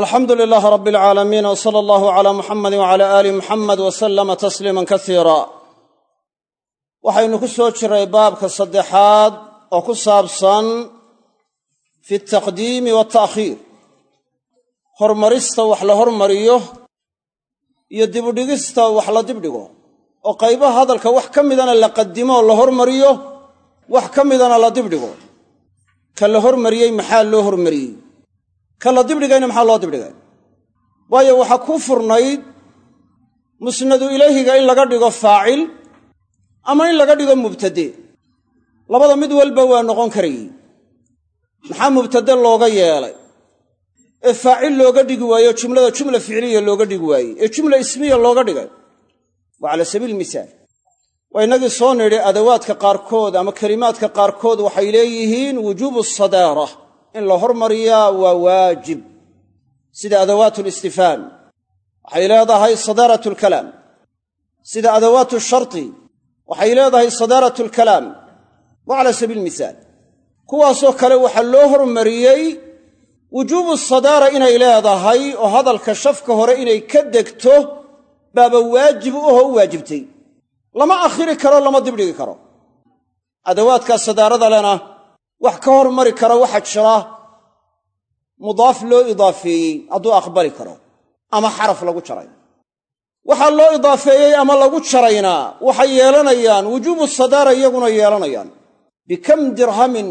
alxamdu lilaahi rabi alcaalamiin w sala allahu calaa muxamadi wacala aali muxamed wa sallama tasliiman kasiira waxaynu ku soo jiray baabka saddexaad oo ku saabsan fi altaqdiimi waalta'khiir hormarista wax la hormariyo iyo dibudhigista wax la dibdhigo. Oo qaybaha hadalka wax ka midana la qadimo oo la hormariyo wax ka midana la dibdhigo. Ka la hormariyey maxaa loo hormariyey ka la dibdhigayna maxaa loo dibdhigay? Waayo waxaa ku furnayd musnadu ilayhiga in laga dhigo faacil ama in laga dhigo mubtade. Labada mid walba waa noqon karayey. Maxaa mubtade looga yeelay? Ee faacil looga dhigi waayo jumlada jumla ficliya looga dhigi waayey ee jumla ismiya looga dhigay. Waa cala sabiil misaal. Waa innagii soo nidhi adawaadka qaarkood ama kelimaadka qaarkood waxay leeyihiin wujuubu sadaara in la hormariyaa waa waajib. Sida adawaatu listifhaam waxay leedahay sadaarat alkalaam sida adawaatu sharti. Waxay leedahay sadaarat alkalaam wa cala sabiil misaal. Kuwaasoo kale waxaa loo hormariyey wujuubu sadaara inay leedahay oo hadalka shafka hore inay ka degto baaba waajib u ahoo u waajibtay. Lama akhiri karo lama dibdhigi karo. Adawaadkaa sadaarada lena wax ka hormari kara waxaa jira mudaaf loo idaafeeyey hadduu aqbali karo ama xaraf lagu jaray waxaa loo idaafeeyey ama lagu jaraynaa waxay yeelanayaan wujuubu sadaara iyaguna yeelanayaan. Bikam dirhamin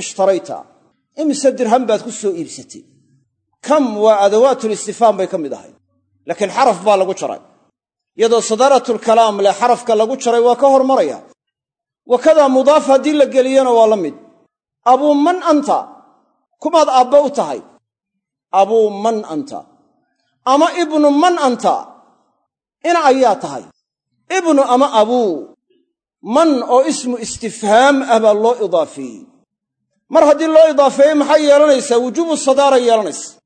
ishtarayta imise dirham baad ku soo iibsatay? Kam waa adawaatulistifhaam bay ka mid ahayd laakiin xaraf baa lagu jaray. Iyadoo sadaaratlkalaam leh xarafka lagu jaray waa ka hormaraya. Wakadaa mudaaf haddii la geliyana waa la mid abuu man anta kumaad aabba u tahay? Abuu man anta ama ibnu man anta ina ayaa tahay? Ibnu ama abuu man oo ismu istifhaam ah baa loo idaafeeyey mar haddii loo idaafeeyey maxay yeelanaysaa? Wujuubu sadaara yeelanaysa.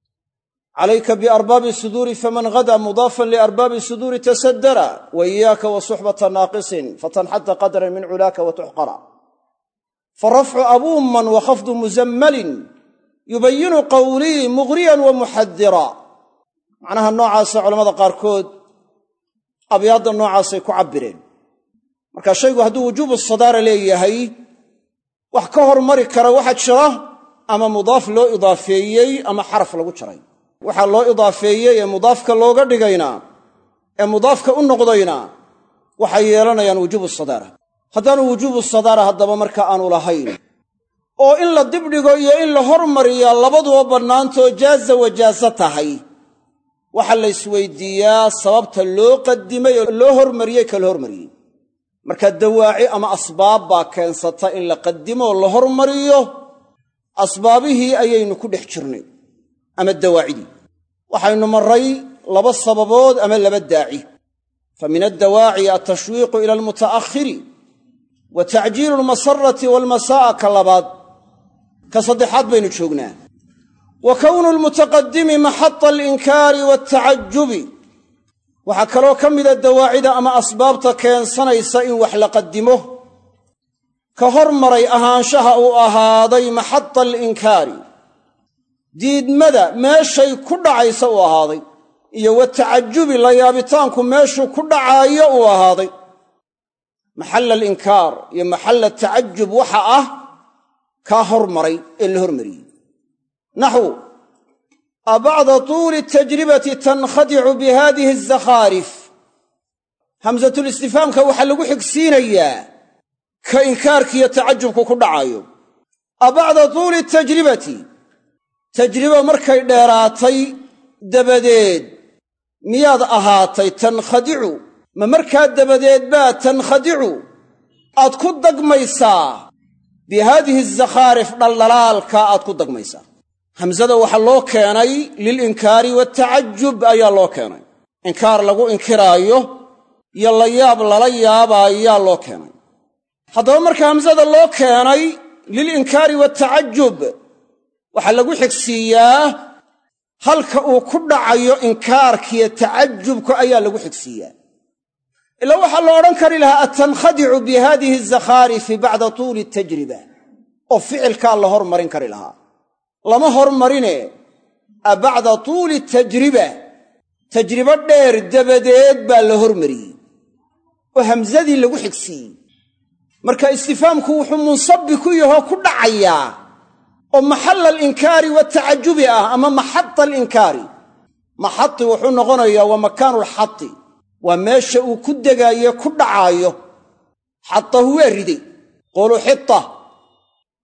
Calayka biarbaabi suduuri faman hadaa mudaafan liarbaabi suduuri tasadara wa iyaaka wa suxbata naaqisin fatanxadda qadran min culaaka wa tuxqara farafcu abuuman wa khafdu musammalin yubayinu qawlii mughriyan wa muxadira macnaha noocaasa culamada qaarkood abyaadda noocaasay ku cabbireen. Marka shaygu hadduu wujuubu sadaara leeyahay wax ka hormari kara waxaa jira ama mudaaf loo idaafeeyey ama xaraf lagu jaray. Waxaa loo idaafeeyey ee mudaafka looga dhigaynaa ee mudaafka u noqdayna waxay yeelanayaan wujuubu sadaara haddaanu wujuubu sadaara haddaba marka aanu lahayn. Oo in la dibdhigo iyo in la hormariyaa labaduba bannaantoo jaaza wajaaso tahay. Waxaa la isweydiiyaa sababta loo qadimay oo loo hormariyey ka la hormariyey. Marka dawaaci ama asbaab baa keensata in la qadimo la hormariyo asbaabihii ayaynu ku dhex jirnay ama dawaacidii waxaynu marray laba sababood ama laba daaci. Fa min addawaaci altashwiiqu ila almuta'akhiri wa tacjiilu almasarati waalmasaa'a ka labaad ka saddexaad baynu joognaa. Wa kownu almutaqadimi maxata alinkaari waatacajubi waxaa kaloo ka mida dawaacida ama asbaabta keensanaysa in wax la qadimo ka hormaray ahaanshaha uu ahaaday maxata alinkaari. Diidmada meeshay ku dhacaysa uu ahaaday iyo watacajubi la yaabitaanku meeshuu ku dhacaayo uu ahaaday maxalla alinkaar iyo maxalla tacajub waxa ah kaa hormaray ee la hormariyey. Naxwu abacda tuuli tajribati tankhadicu bi haadihi azakhaarif hamsatulistifhaamka waxaa lagu xigsiinayaa ka inkaarkiiyo tacajubku ku dhacayo abacda tuuli tajribati tajribo markay dheeraatay dabadeed miyaad ahaatay tankhadicu ma markaa dabadeed baa tankhadicu aad ku dagmaysaa. Bi haadihi azakhaarif dhaldhalaalka aad ku dagmaysaa. Hamsada waxaa loo keenay lilinkaari waatacajub ayaa loo keenay. Inkaar lagu inkiraayo iyo la yaab lala yaabaayaa loo keenay. Haddaba marka hamsada loo keenay lilinkaari waatacajub waxaa lagu xigsiiyaa halka uu ku dhacayo inkaarkiiyo tacajubka ayaa lagu xigsiiyaa ilaa waxaa la odhan kari lahaa atankhadicu bi haadihi azakhaarifi bacda tuuli tajriba. oo ficilkaa la hormarin kari lahaa. Lama hormarine a bacda tuuli tajriba. Tajribo dheer dabadeed baa la hormariyey oo hamsadii lagu xigsiiyey. Marka istifaamku wuxuu munsabi ku yahoo ku dhacayaa oo maxalla alinkaari watacajubi ah ama maxada alinkaari maxadi wuxuu noqonayaa waa makaanu lxadi waa meesha uu ku degaaye ku dhacaayo. Xadahu waa riday. Quluu xita.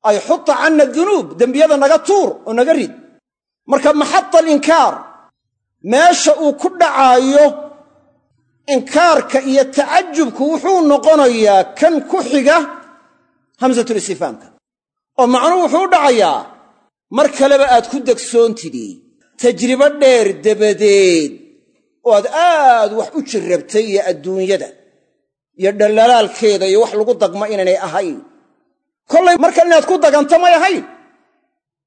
Ay xuta canna dunuub dembiyada naga tuur oo naga rid. Marka maxada alinkaar. Meesha uu ku dhacaayo inkaarka iyo tacajubku wuxuu noqonayaa kan ku xiga hamsatulistifaamka oo macnuhu wuxuu u dhacayaa mar kaleba aad ku degsoontidii tajribo dheer dabadeed oo aad aad wax u jirrabtay iyo adduunyada iyo dhallalaalkeeda iyo wax lagu dagmo inaynay ahayn. Kollay markan inaad ku daganto may ahayn.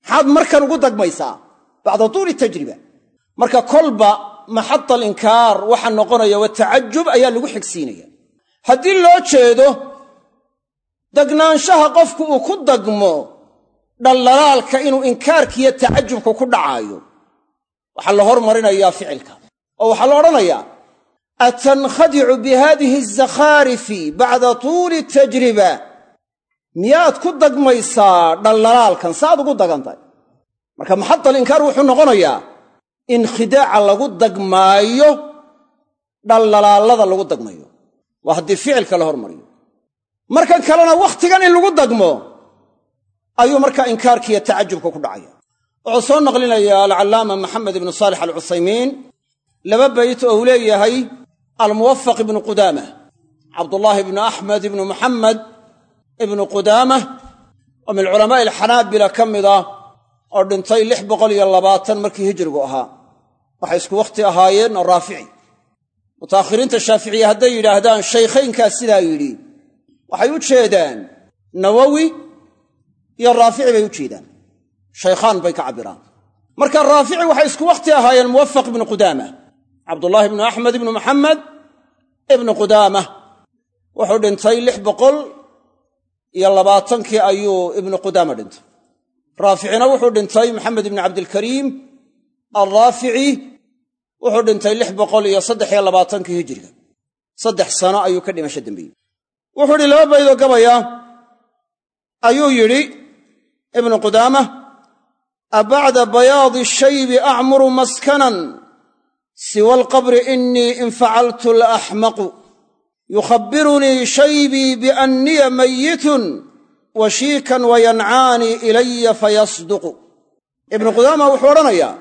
Maxaad markan ugu dagmaysaa? Bacda tuuli tajriba. Marka kolba maxada alinkaar waxa noqonaya wa tacajub ayaa lagu xigsiinaya. Haddii loo jeedo dagnaanshaha qofku uu ku dagmo dhallalaalka inuu inkaarkiiyo tacajubku ku dhacaayo waxaa la hormarinayaa ficilka oo waxaa la odhanayaa atankhadicu bi haadihi azakhaarifi bacda tuuli tajriba. Miyaad ku dagmaysaa dhallalaalkan saaad ugu dagantahay marka maxada alinkaar wuxuu noqonayaa in khidaaca lagu dagmaayo dhallalaallada lagu dagmayo. Waa haddii ficilka la hormariyo. Markan kalena wakhtigan in lagu dagmo ayuu markaa inkaarkiiyo tacajubka ku dhacaya. Wuxuu soo naqlinayaa alcallaama maxamed ibnu saalix alcuthaymiin laba bayt oo uu leeyahay almuwafaq ibnu qudaamah cabdullaahi ibnu axmed ibnu muxamed ibnu qudaamah oo min culamaa'i alxanaabila ka mid ah oo dhintay lix boqol iyo labaatan markii hijrigu ahaa. Waxay isku wakhti ahaayeen raafici. Mutaakhiriinta shaaficiye hadday yidhaahdaan shaykhaynkaa sidaa yidhi waxay u jeedaan nawowi iyo raafici bay u jeedaan. Shaykhaan bay ka cabbiraan. Marka raafici waxay isku wakhti ahaayeen muwafaq ibnu qudaama cabdullaahi ibnu axmed ibnu maxamed ibnu qudaama wuxuu dhintay lix boqol iyo labaatankii ayuu ibnu qudaama dhintay. Raaficina wuxuu dhintay maxamed ibni cabdilkariim alraafici wuxuu dhintay lix boqol iyo saddex iyo labaatankii hijiriga saddex sano ayuu ka dhimasho dambeeyey. Wuxuu idhi laba baydoo gabaya. Ayuu yidhi ibnu qudaama abacda bayaadi shaybi acmuru maskanan siwa alqabri inii in facaltu la axmaqu yukhabirunii shaybii bianniya mayitun washiikan wayancaanii ilaya fayasduqu ibnu qudaama wuxuu odhanayaa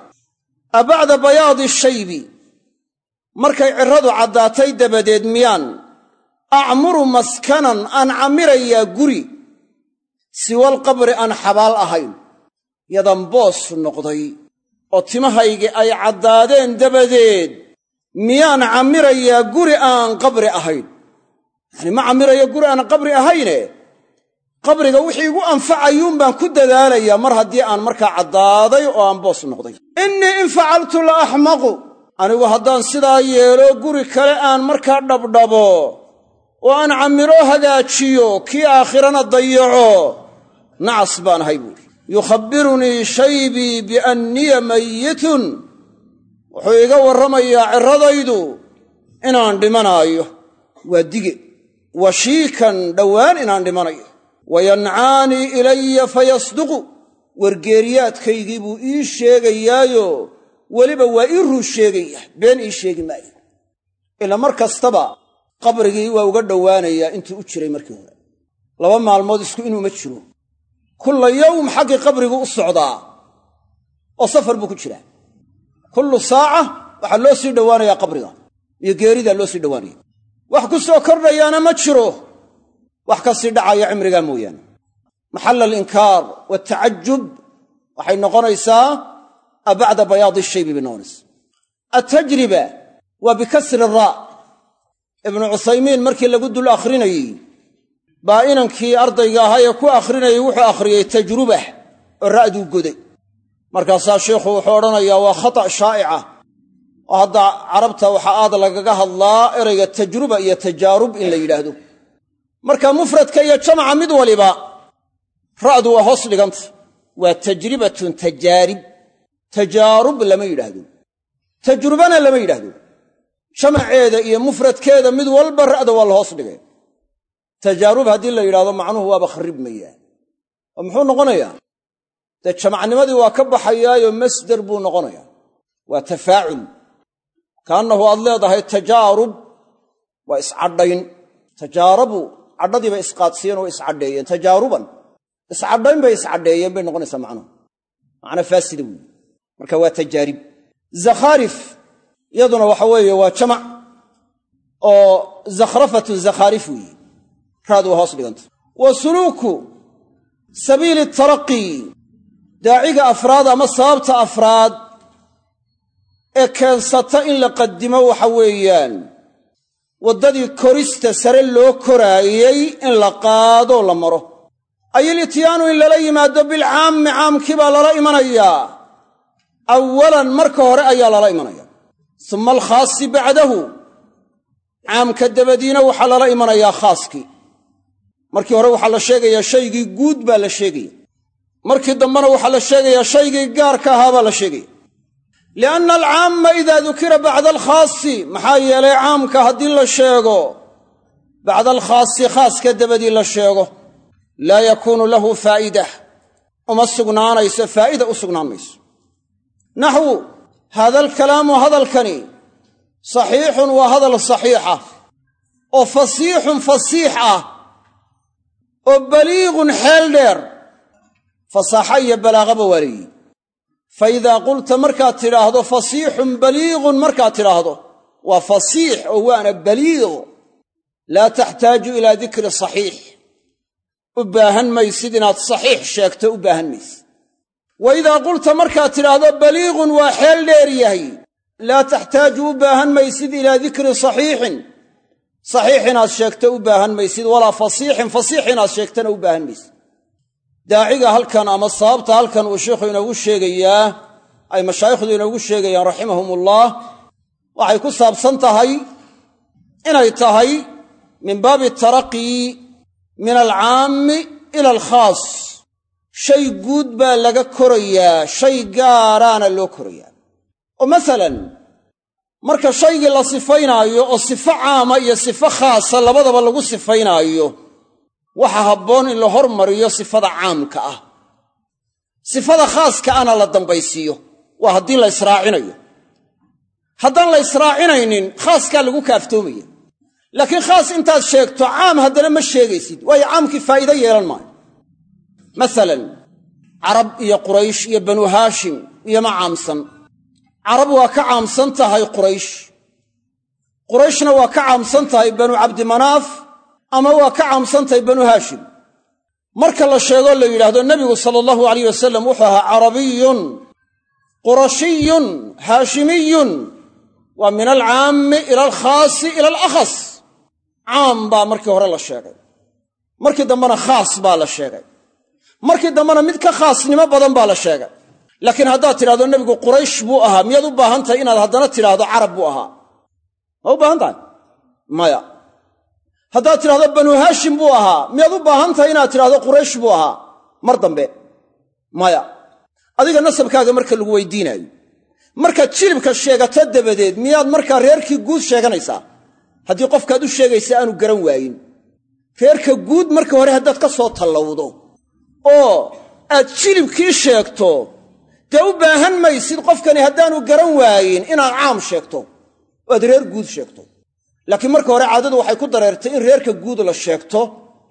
abacda bayaadi shaybi markay cirradu caddaatay dabadeed miyaan acmuru maskanan aan camirayaa guri siwal qabri aan xabaal ahayn yadan boos noqday oo timahaygii ay caddaadeen dabadeed miyaan camirayaa guri aan qabri ahayn. Yacanii ma camirayo guri aan qabri ahayne? Qabriga wixii igu anfacayuun baan ku dadaalayaa mar haddii aan markaa caddaaday oo aan boos noqday. Innii in facaltu la axmaqu. Anigu haddaan sidaa yeelo guri kale aan markaa dhabdhabo oo aan camiro hagaajiyo kii aakhirana dayaco nacas baan ahay buuri yukhabbirunii shaybii bianniya mayitun wuxuu iga warramayaa cirradaydu inaan dhimanaayo. Waa dige washiikan dhowaan inaan dhimanayo. Wayancaanii ilaya fayasduqu. Wargeeriyaadkaygii buu ii sheegayaayo. Weliba waa ii ruu sheegaya. Been ii sheegi maayo. Ila mar kastaba qabrigii waa uga dhowaanayaa intuu u jiray markii hore. Laba maalmood isku inuuma jiro kulla yowm xaggii qabriguu u socdaa oo safar buu ku jiraa. Kullu saaca waxaa loo sii dhowaanayaa qabriga iyo geeridaa loo sii dhowaanaya. Wax ku soo kordhayaana ma jiro wax ka sii dhacaya cimrigaa mooyaane. Maxalla alinkaar waaltacajub waxay noqonaysaa a bacda bayaadi shaybi bay noqonaysa altajriba waa bikasri raa ibnu cuthaymiin markii lagu dul akhrinayey baa inankii ardayga ahaa ee ku akhrinayay wuxuu akhriyey tajrubah oo ra'duu goday. Markaasaa sheikhu wuxuu odhanayaa waa khata' shaa'ica. Oo hadda carabta waxaa aad lagaga hadlaa erayga tajruba iyo tajaarub in la yidhaahdo. Marka mufradka iyo jamaca mid waliba ra'du waa hoos dhiganta waa tajribatun tajaarib. Tajaarub lama yidhaahdo. Tajrubana lama yidhaahdo. Jamaceeda iyo mufradkeeda mid walba ra'da waa la hoos dhigay tajaarub haddii la yidhahdo macnuhu waaba kharribmayaa oo muxuu noqonayaa? Dee jamacnimadii waa ka baxayaayo masder buu noqonayaa. Waa tafaacul. Kaannahu aad leedahay tajaarub waa iscadhayn. Tajaarabu cadhadii bay isqaadsiiyeen oo iscadheeyeen. Tajaaruban iscadhayn bay iscadheeyeen bay noqonaysaa macnuhu. Macna faasida weeye. Marka waa tajaarib. Zakhaarif iyaduna waxa weeye waa jamac oo zakhrafatu zakhaarif weeye raad waa hoos dhiganta. Wa suluuku sabiili taraqi daaciga afraad ama sababta afraad ee keensata in la qadimo waxa weeyaan. Waddadii korista sare loo koraayey in la qaadoo la maro. Ay ilityaanu in lala yimaado bilcaammi caamkii baa lala imanayaa awalan marka hore ayaa lala imanaya. Suma alkhaasi bacdahu caamka dabadiina waxaa lala imanayaa khaaskii markii hore waxaa la sheegayaa shaygii guud baa la sheegaya. Markii dambena waxaa la sheegayaa shaygii gaarka ahaa baa la sheegaya. Lianna alcaamma idaa dukira bacda alkhaasi maxaa yeelay caamka haddii la sheego bacda alkhaasi khaaska dabadii la sheego laa yakuunu lahu faa'ida. Uma sugnaanayso faa'ida u sugnaan mayso naxwu haada alkalaamu hadalkani saxiixun waa hadal saxiixa. Oo fasiixun fasiix ah oo baliiqun xeel dheer. Fasaaxa iyo balaaqaba waa leeyihi fa idaa qulta markaad tidhaahdo fasiixun baliiqun markaad tidhaahdo. Waa fasiix oo waana baliiq laa taxtaaju ilaa dikri saxiix. U baahan maysid inaad saxiix sheegto u baahan maysid wa idaa qulta markaad tidhaahdo baliiqun waa xeel dheer yahay. Laa taxtaaju u baahan maysid ilaa dikri saxiixin saxiix inaad sheegto u baahan maysid walaa fasiixin fasiix inaad sheegtana u baahan maysid. Daaciga halkan ama sababta halkan uu sheikhu inoogu sheegayaa ay mashaayikhdu inoogu sheegayaan raximahumullah waxay ku saabsan tahay inay tahay min baabi taraqii min alcaammi ila alkhaas. Shay guud baa laga korayaa shay gaaraana loo korayaa. Oo masalan marka shaygii la sifaynaayo oo sifo caama iyo sifo khaasa labadaba lagu sifaynaayo waxa habboon in la hormariyo sifada caamka ah. Sifada khaaska ana la dambaysiiyo waa haddii la israacinayo. Haddaan la israacinaynin khaaskaa lagu kaaftoomaya laakiin khaas intaad sheegto caam haddana ma sheegaysid waayo caamkii faa'iido yeelan maayo. Masalan carab iyo quraysh iyo banu haashim iyoma caamsan carab waa ka caamsan tahay quraysh. Qurayshna waa ka caamsan tahay banu cabdimanaaf ama waa ka caamsan tahay banu haashim. Marka la sheegoo la yidhaahdo nebigu sala allahu alayh wasalam wuxuu ahaa carabiyun qurashiyun haashimiyun. Waa min alcaammi ila alkhaasi ila alakhas. Caam baa markii hore la sheegay. Markii dambena khaas baa la sheegay. Markii dambena mid ka khaasnimo badan baa la sheegay laakiin haddaad tidhahdo nebigu quraysh buu ahaa miyaad u baahan tahay inaad haddana tidhaahdo carab buu ahaa? Ma u baahan tahay maya. Haddaad tidhahdo banu haashim buu ahaa miyaad u baahan tahay inaad tidhahdo quraysh buu ahaa? Mar dambe. Maya. Adiga nasabkaaga marka lagu weydiinaayo markaad jilibka sheegato dabadeed miyaad markaa reerkii guud sheeganaysaa? Haddii qofkaad u sheegaysa aanu garan waayin. Reerka guud marka hore haddaad ka soo tallawdo oo aad jilibkii sheegto dee u baahan maysid qofkani haddaanu garan waayin inaad caam sheegto oo aad reer guud sheegto. Laakiin marka hore caadadu waxay ku dareertay in reerka guud la sheegto.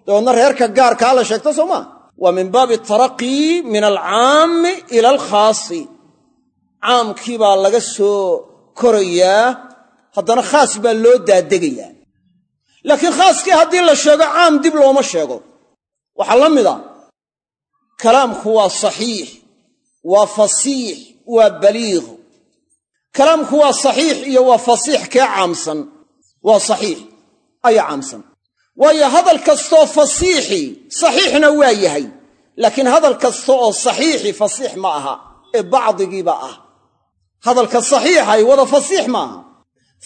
Dabeedna reerka gaarkaa la sheegto soo maa waa min baabi taraqii min alcaammi ila alkhaasi. Caamkii baa laga soo korayaa haddana khaas baa loo daadegayaa laakiin khaaskii haddii la sheego caam dib looma sheego. Waxaa la mid a kalaamku waa saxiix waa fasiix waa baliiq. Kalaamku waa saxiix iyo waa fasiix kee caamsan? Waa saxiix ayaa caamsan. Waayo hadal kastaoo fasiixi saxiixna waa yahay. Laakiin hadal kasta oo saxiixi fasiix ma aha ee bacdigiiba ah. Hadalka saxiixay wada fasiix ma aha.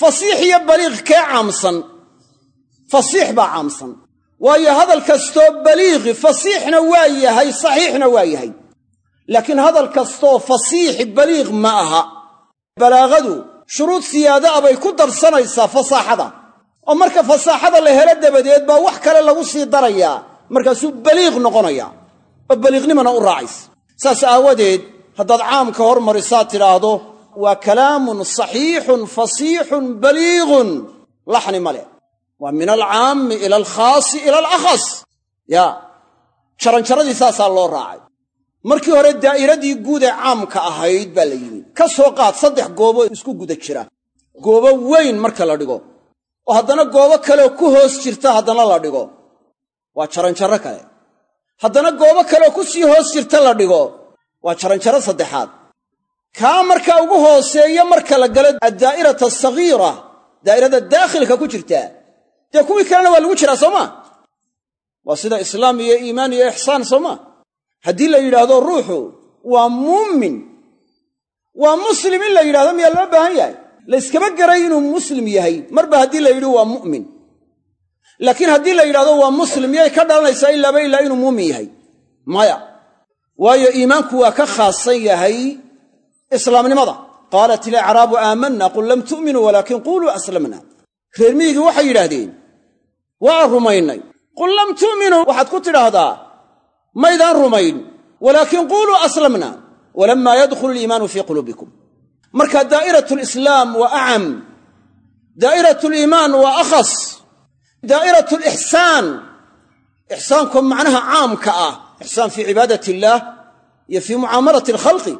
Fasiix iyo baliiq kee caamsan? Fasiix baa caamsan. Waayo hadal kastoo baliiqi fasiixna waa yahay saxiixna waa yahay laakiin hadal kastaoo fasiixi baliiq ma aha. Balaagadu shuruud siyaada a bay ku darsanaysaa fasaaxada. Oo marka fasaaxada la helo dabadeed baa wax kale lagu sii darayaa markaasuu baliiq noqonaya. Oo baliiqnimana u raacaysa. Saas aawadeed haddaad caamka hormarisaad tidhaahdo waa kalaamun saxiixun fasiixun baliiqun. Laxni ma leh. Waa min alcaammi ila alkhaasi ila alakhas. Yaa jaranjaradii saasaa loo raacay markii hore daa'iradii guud ee caamka ahayd baa la yimi ka soo qaad saddex goobo isku guda jira. Goobo weyn marka la dhigo. Oo haddana goobo kaleoo ku hoos jirta haddana la dhigo. Waa jaranjaro kale. Haddana goobo kaleoo ku sii hoos jirta la dhigo. Waa jaranjaro saddexaad. Kaa marka ugu hooseeya marka la galo addaa'irata asagiira daa'irada daakhilka ku jirta. Dee kuwii kalena waa lagu jiraa soo maa waa sida islaam iyo iimaan iyo ixsaan soo maa haddii la yidhaahdo ruuxu waa muumin waa muslim in la yidhahdo miyaa loo baahan yahay? Layskama garay inuu muslim yahay. Marba haddii la yidhi waa mu'min laakiin haddii la yidhahdo waa muslim miyay ka dhalanaysaa ilaaba ilaa inuu muumin yahay? Maya. Waayo iimaanku waa ka khaasan yahay islaamnimada. Qaalat ilacraabu aamanna qul lam tu'minuu walaakin quluu aslamna reer miyigii waxay yidhaahdeen waa rumaynay. Qul lam tu'minuu waxaad ku tidhaahdaa maydaan rumayn walaakin quluu aslamna. Walammaa yadkhulu liimaanu fii quluubikum. Marka daa'irat lislaam waa acam daa'irat liimaan waa akhas daa'irat lixsaan ixsaanko macnaha caamka ah ixsaan fii cibaadat illaah iyo fii mucaamalati alkhalqi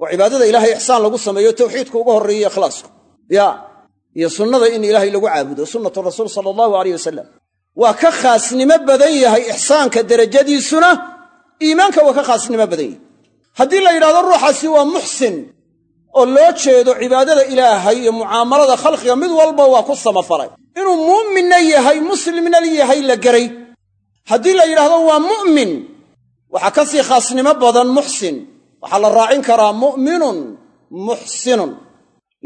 oo cibaadada ilahay ixsaan lagu sameeyo tawxiidka uga horreeya ikhlaasku ya iyo sunnada in ilaahay lagu caabudo sunnatu rasuul sala allahu aleyh wasalam waa ka khaasnimo badan yahay ixsaanka derajadiisuna iimaanka waa ka khaasnimo badan yahay. Haddii la yidhahdo ruuxaasi waa muxsin oo loo jeedo cibaadada ilaahay iyo mucaamalada khalqiga mid walba waa ku samafalay inuu muuminna yahay muslimna yahay la geray haddii la yidhaahdo waa mu'min waxaa ka sii khaasnimo badan muxsin. Waxaa la raacin karaa mu'minun muxsinun.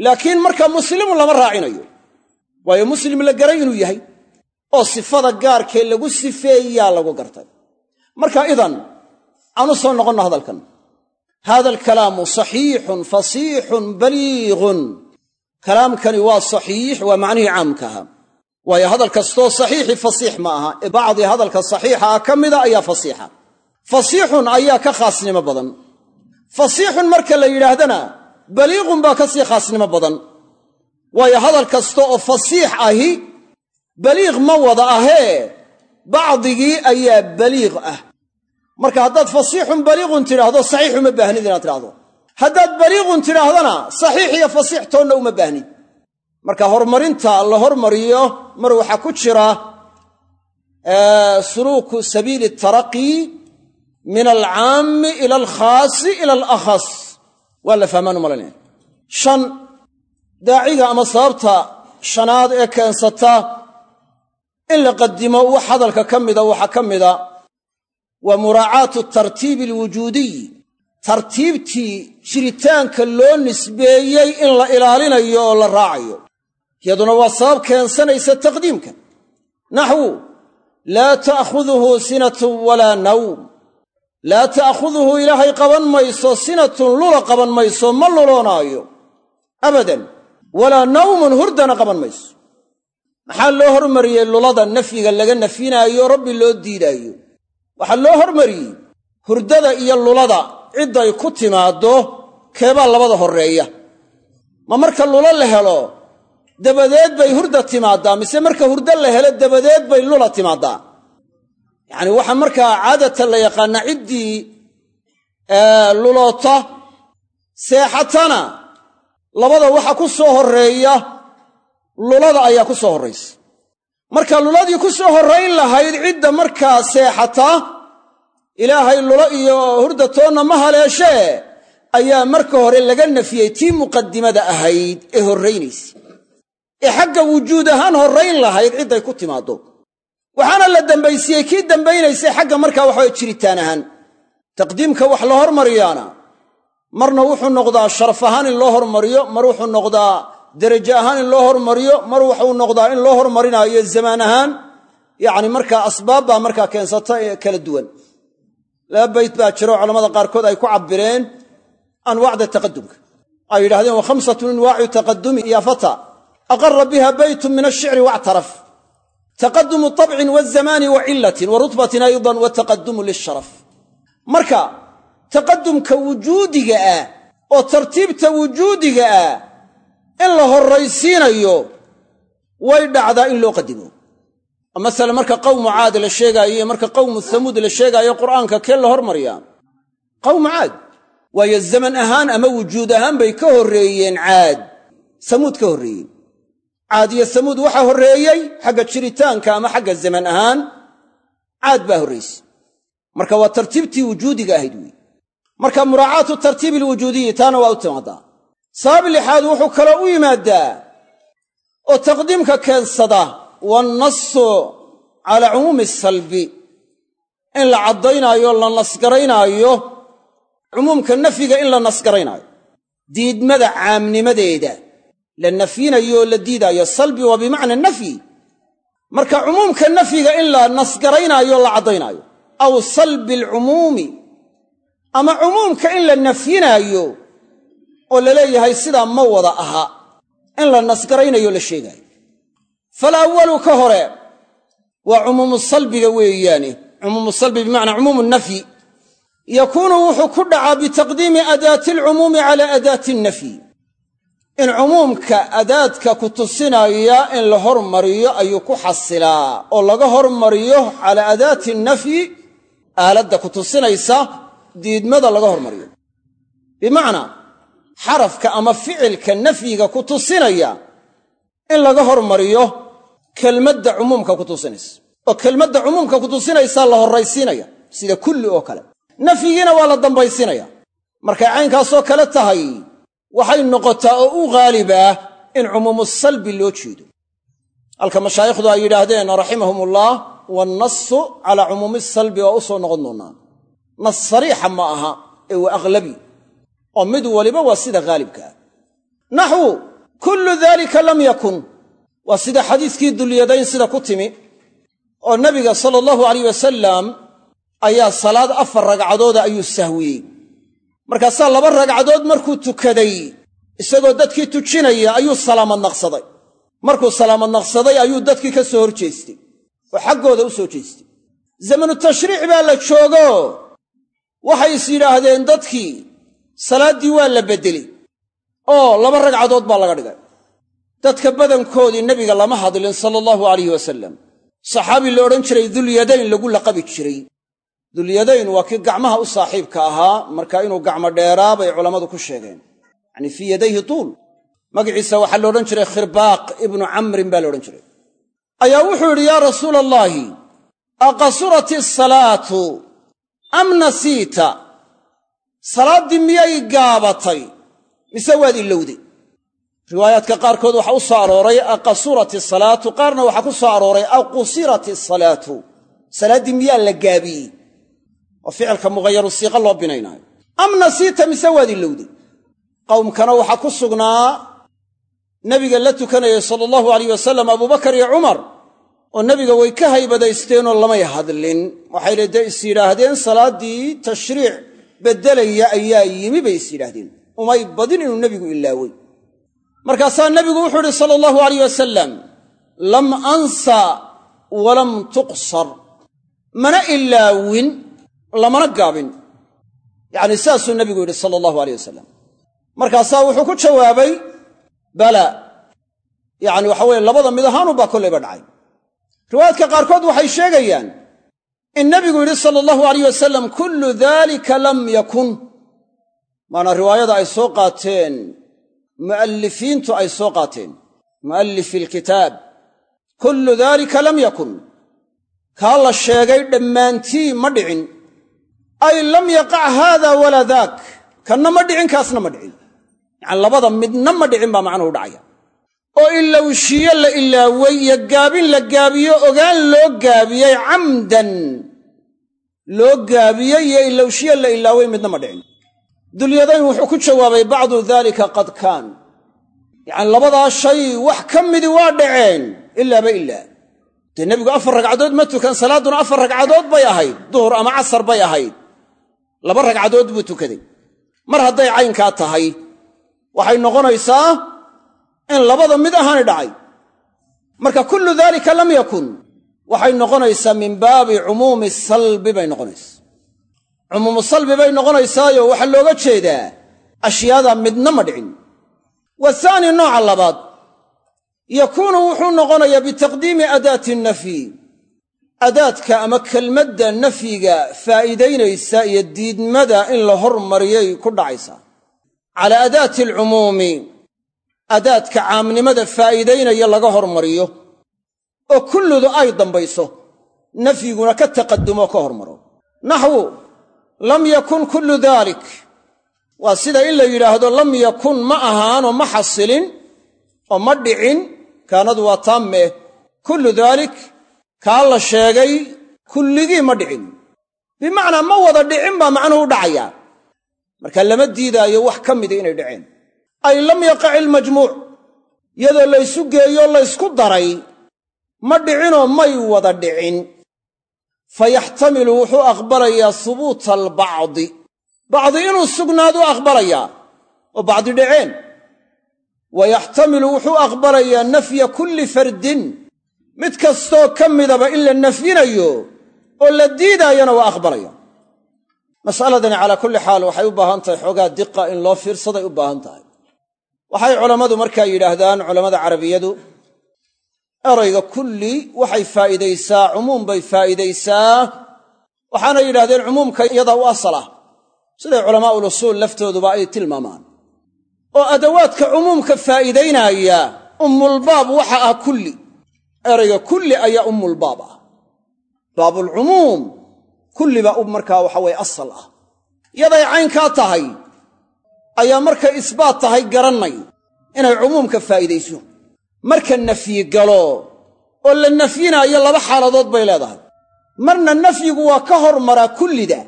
Laakiin marka muslimun lama raacinayo waayo muslim la garay inuu yahay oo sifada gaarkee lagu sifeeyaa lagu gartay. Marka idan aan u soo noqonno hadalkan. Hada alkalaamu saxiixun fasiixun baliiqun kalaamkani waa saxiix waa macnihii caamkaha waayo hadal kastoo saxiixi fasiix ma aha ee bacdii hadalka saxiixa ah ka mida ayaa fasiixa. Fasiixun ayaa ka khaasnimo badan. Fasiixun marka la yidhaahdana baliiqun baa ka sii khaasnimo badan. Waayo hadal kasta oo fasiix ahi baliiq ma wada ahee bacdigii ayaa baliiq ah marka haddaad fasiixun baliiqun tidhaahdo saxiix uma baahnid inaad tidhahdo haddaad baliiqun tidhaahdana saxiix iyo fasiix toonna uma baahnid marka horumarinta la hormariyo mar waxaa ku jira suluuku sabiili taraqi min alcaammi ila alkhaasi ila alakhas. Waa la fahmaan umalanaya shan daaciga ama sababta shanaad ee keensata in la qadimo wax hadalka ka mida waxaa ka mida waa muraacaatu tartiibi alwujuudiy tartiibtii jiritaanka loo nisbeeyey in la ilaalinayo oo la raacayo. Iyaduna waa sabab keensanaysa taqdiimka. Naxwu laa ta'khuduhu sinatun walaa nawm. Laa ta'khuduhu ilaahay qaban mayso sinatun lula qaban mayso ma luloonaayo abadan walaa nawmun hurdana qaban mayso. Maxaa loo hormariyey lulada nafyiga laga nafyinaayo rabbi loo diidaayo waxaa loo hormariyey hurdada iyo lulada cidday ku timaaddo keebaa labada horreeya. Ma marka lulo la helo dabadeed bay hurda timaaddaa mise marka hurdo la helo dabadeed bay lula timaaddaa yacani waxaa markaa caadatan la yaqaanaa ciddii luloota seexatana labada waxa ku soo horreeya lulada ayaa ku soo horraysa marka luladii ku soo horrayn lahayd cidda markaa seexata ilaahay lulo iyo hurdatoonna ma haleeshee ayaa marka hore laga nafiyey tii muqadimada ahayd ee horraynaysa. Ee xagga wujuud ahaan horrayn lahayd cidday ku timaaddo. Waxaana la dambaysiiyey kii dambaynaysay xagga markaa waxaway jiritaan ahaan. Taqdiimka wax la hormariyaana. Marna wuxuu noqdaa sharaf ahaan in loo hormariyo mar wuxuu noqdaa derajo ahaan in loo hormariyo mar wuxuu noqdaa in loo hormarinaayo zamaan ahaan yacni markaa asbaab baa markaa keensata ee kala duwan. Laba bayt baa jiro culamada qaarkood ay ku cabbireen anwaacda taqadumka ay yidhahdeen wa khamsatun anwaacu taqadumi ya fata. Aqara biha baytun min ashicri wactaraf taqadumu tabcin wazamaani wa cilatin wa rutbatin aydan wa taqadumu lisharaf marka taqadumka wujuudiga ah oo tartiibta wujuudiga ah in la horraysiinayo way dhacdaa in loo qadimo. Oo masala marka qawmu caad la sheegaayo marka qawmu hamuud la sheegaayo qur'aanka kee la hormariyaa qawmu caad. Waayo zaman ahaan ama wujuud ahaan bay ka horreeyeen caad. Samuud ka horreeyeen caad iyo samuud waxaa horreeyey xagga jiritaanka ama xagga zaman ahaan caad baa horraysay marka waa tartiibtii wujuudiga ahayd weyi marka muraacaatu tartiibi alwujuudiyi taana waa u timaadaa sabab lixaad wuxuu kaloo u yimaadaa oo taqdiimka keensada waannasu calaa cumuumi salbi in la caddaynaayo la nasgaraynaayo cumuumka nafyiga in la nasgaraynaayo diidmada caamnimadeeda la nafyinayo oo la diidaayo. Salbi waa bimacna nafyi. Marka cumuumka nafyiga in la nasgaraynaayo o la caddaynaayo. Aw salbi alcumuumi ama cumuumka in la nafyinaayo oo la leeyahay sidaa ma wada aha in la nasgaraynayo la sheegaayo falawwalu ka hore waa cumuumu salbiga weeyaane cumuumu salbi bimacnaa cumuumu nafyi. Yakuunu wuxuu ku dhacaa bitaqdiimi adaati alcumuumi cala adaati annafyi in cumuumka adaadka ku tusinaya in la hormariyo ayuu ku xasilaa oo laga hormariyo calaa adaati nafyi aaladda ku tusinaysa diidmada laga hormariyo. Bimacnaa xarafka ama ficilka nafyiga ku tusinaya in laga hormariyo kelmadda cumuumka ku tusinaysa. oo kelmadda cumuumka ku tusinaysaa la horraysiinaya sida kulli oo kale. Nafyigiina waa la dambaysiinaya markay caynkaasoo kale tahay waxay noqotaa oo u ghaalibaah in cumuumu salbi loo jeedo. Halka mashaayikhdu ay yidhaahdeen raximahumullah waannasu calaa cumuumi salbi waa u soo noqon doonnaa nas sariixa ma aha ee waa aghlabi oo mid waliba waa sida haalibka ah naxwu kullu daalika lam yakun. Waa sida xadiiskii dulyadayn sida ku timi oo nabiga sala allahu alayh wasalam ayaa salaad afar ragcadooda ayuu sahwiyey. Markaasaa laba ragcadood markuu tukaday isagoo dadkii tujinaya ayuu salaamad naqsaday. Markuu salaamad naqsaday ayuu dadkii ka soo hor jeestay oo xaggooda u soo jeestay. Zamanu tashriic baa la joogo waxay is yidhaahdeen dadkii salaaddii waa la beddeley oo laba ragcadood baa laga dhigay. Dadka badankoodii nebiga lama hadlin sala allahu alayh wasalam saxaabi la odhan jiray dulyadayn lagu laqabi jiray. Dulyadayn waa kii gacmaha u saaxiibka ahaa marka inuu gacmo dheeraa bay culammadu ku sheegeen. Yacnii fii yadayhi tuul. Magaciisa waxaa la odhan jiray khirbaaq ibnu camrin baa la odhan jiray. Ayaa wuxuu yidhi yaa rasuula allaahi aqasurat isalaatu am nasiita salaaddii miyay gaabatay? Mise waad ilowday riwaayaadka qaarkood waxaa u soo arooray aqasurat isalaatu qaarna waxaa ku soo arooray aqusirat isalaatu salaaddii miyaa la gaabiyey? Oo ficilka mughayaru siiqa loo binaynaayo. Am nasiita mise waad ilowday qowmkana waxaa ku sugnaa nebiga la tukanayay sala allahu alayh wasalam abubakar iyo cumar oo nebiga way ka haybadaysteenoo lamay hadlin. Waxayna dee is yidhaahdeen salaaddii tashriic beddelaya ayaa yimi bay is yidhaahdeen. Umay badin inuu nebigu ilaawey markaasaa nebigu wuxuu idhi sala allahu alayh wasalam lam ansa walam tuqsar. Mana ilaawin lamana gaabin. Yacnii saasuu nebigu yidhi sala allahu aleyh wasalam markaasaa wuxuu ku jawaabay bala yacni waxa weye labada mid ahaanunbaa kollayba dhacay. Riwaayaadka qaarkood waxay sheegayaan in nebigu yidhi sala allahu alayh wasalam kullu daalika lam yakun. Maana riwaayada ay soo qaateen mu'allifiintu ay soo qaateen mu'allifi alkitaab kullu daalika lam yakun. Kaa la sheegay dhammaantii ma dhicin. Ay lam yaqac haada walaa daak kanna ma dhicin kaasna ma dhicin. Yacani labada midna ma dhicin baa macnuhu dhacaya. Oo ilowshiyo la ilaaway iyo gaabin la gaabiyo ogaan loo gaabiyey camdan loo gaabiyey iyo ilowshiyo la ilaaway midna ma dhicin. Dulyadayn wuxuu ku jawaabay bacdu daalika qad kaan. Yacani labadaa shay wax ka midi waa dhaceen ilaaba ilaa dee nebigu afar ragcadood ma tukan salaadduna afar ragcadood bay ahayd duhur ama casar bay ahayd. Laba ragcadood buu tukaday. Mar hadday caynkaa tahay waxay noqonaysaa in labada mid ahaani dhacay. Marka kullu daalika lam yakun waxay noqonaysaa min baabi cumuumi salbi bay noqonaysaa. Cumuumu salbi bay noqonaysaayo waxaa looga jeedaa ashyaada midna ma dhicin. Wahaani nooca labaad yakuunu wuxuu noqonayaa bitaqdiimi adaati nafyi. Adaadka ama kelmadda nafyiga faa'iidaynaysa iyo diidmada in la hormariyay ku dhacaysaa calaa adaati alcumuumi adaadka caamnimada faa'iidaynaya laga hormariyo oo kulludu ay dambayso nafyiguna ka taqaddumo ka hormaro. Naxwu lam yakun kullu daalik waa sida in la yidhaahdo lam yakun ma ahaanoo ma xasilin oo ma dhicin kaanadu waa taamme. Kullu daalik kaa la sheegay kulligii ma dhicin. Bimacnaa ma wada dhicin baa macnuhu dhacayaa marka lama diidaayo wax ka mida inay dhaceen. Ay lam yaqac ilmajmuuc iyadoo laysu geeyo laysku daray ma dhicinoo may wada dhicin. Fa yaxtamilu wuxuu aqbalayaa hubuuta albacdi. Bacdi inuu sugnaaduu aqbalayaa oo bacdi dhaceen wa yaxtamilu wuxuu aqbalayaa nafya kulli fardin. Mid kastoo ka midaba in la nafyinayo oo la diidaayana waa aqbalaya. Mas'aladani calaa kulli xaal waxay u baahan tahay xoogaa diqa in loo fiirsaday u baahan tahay. Waxay culammadu markaa yidhaahdaan culammada carabiyadu erayga kulli waxay faa'iidaysaa cumuum bay faa'iidaysaa. Waxaana yidhahdeen cumuumka iyadaa u asal ah. Siday culamaa'ul usuul laftooduba ay tilmaamaan. Oo adawaadka cumuumka faa'iidaynaya ummulbaab waxa ah kulli. Erayga kulli ayaa ummulbaab ah. Baabulcumuum kulliba u markaa waxa weye asal ah. Yaday caynkaa tahay ayaa markay isbaat tahay garannay inay cumuumka faa'iidayso marka nafyi galo oo la nafyinaayo laba xaaladood bay leedahay. Marna nafyigu waa ka hormaraa kullida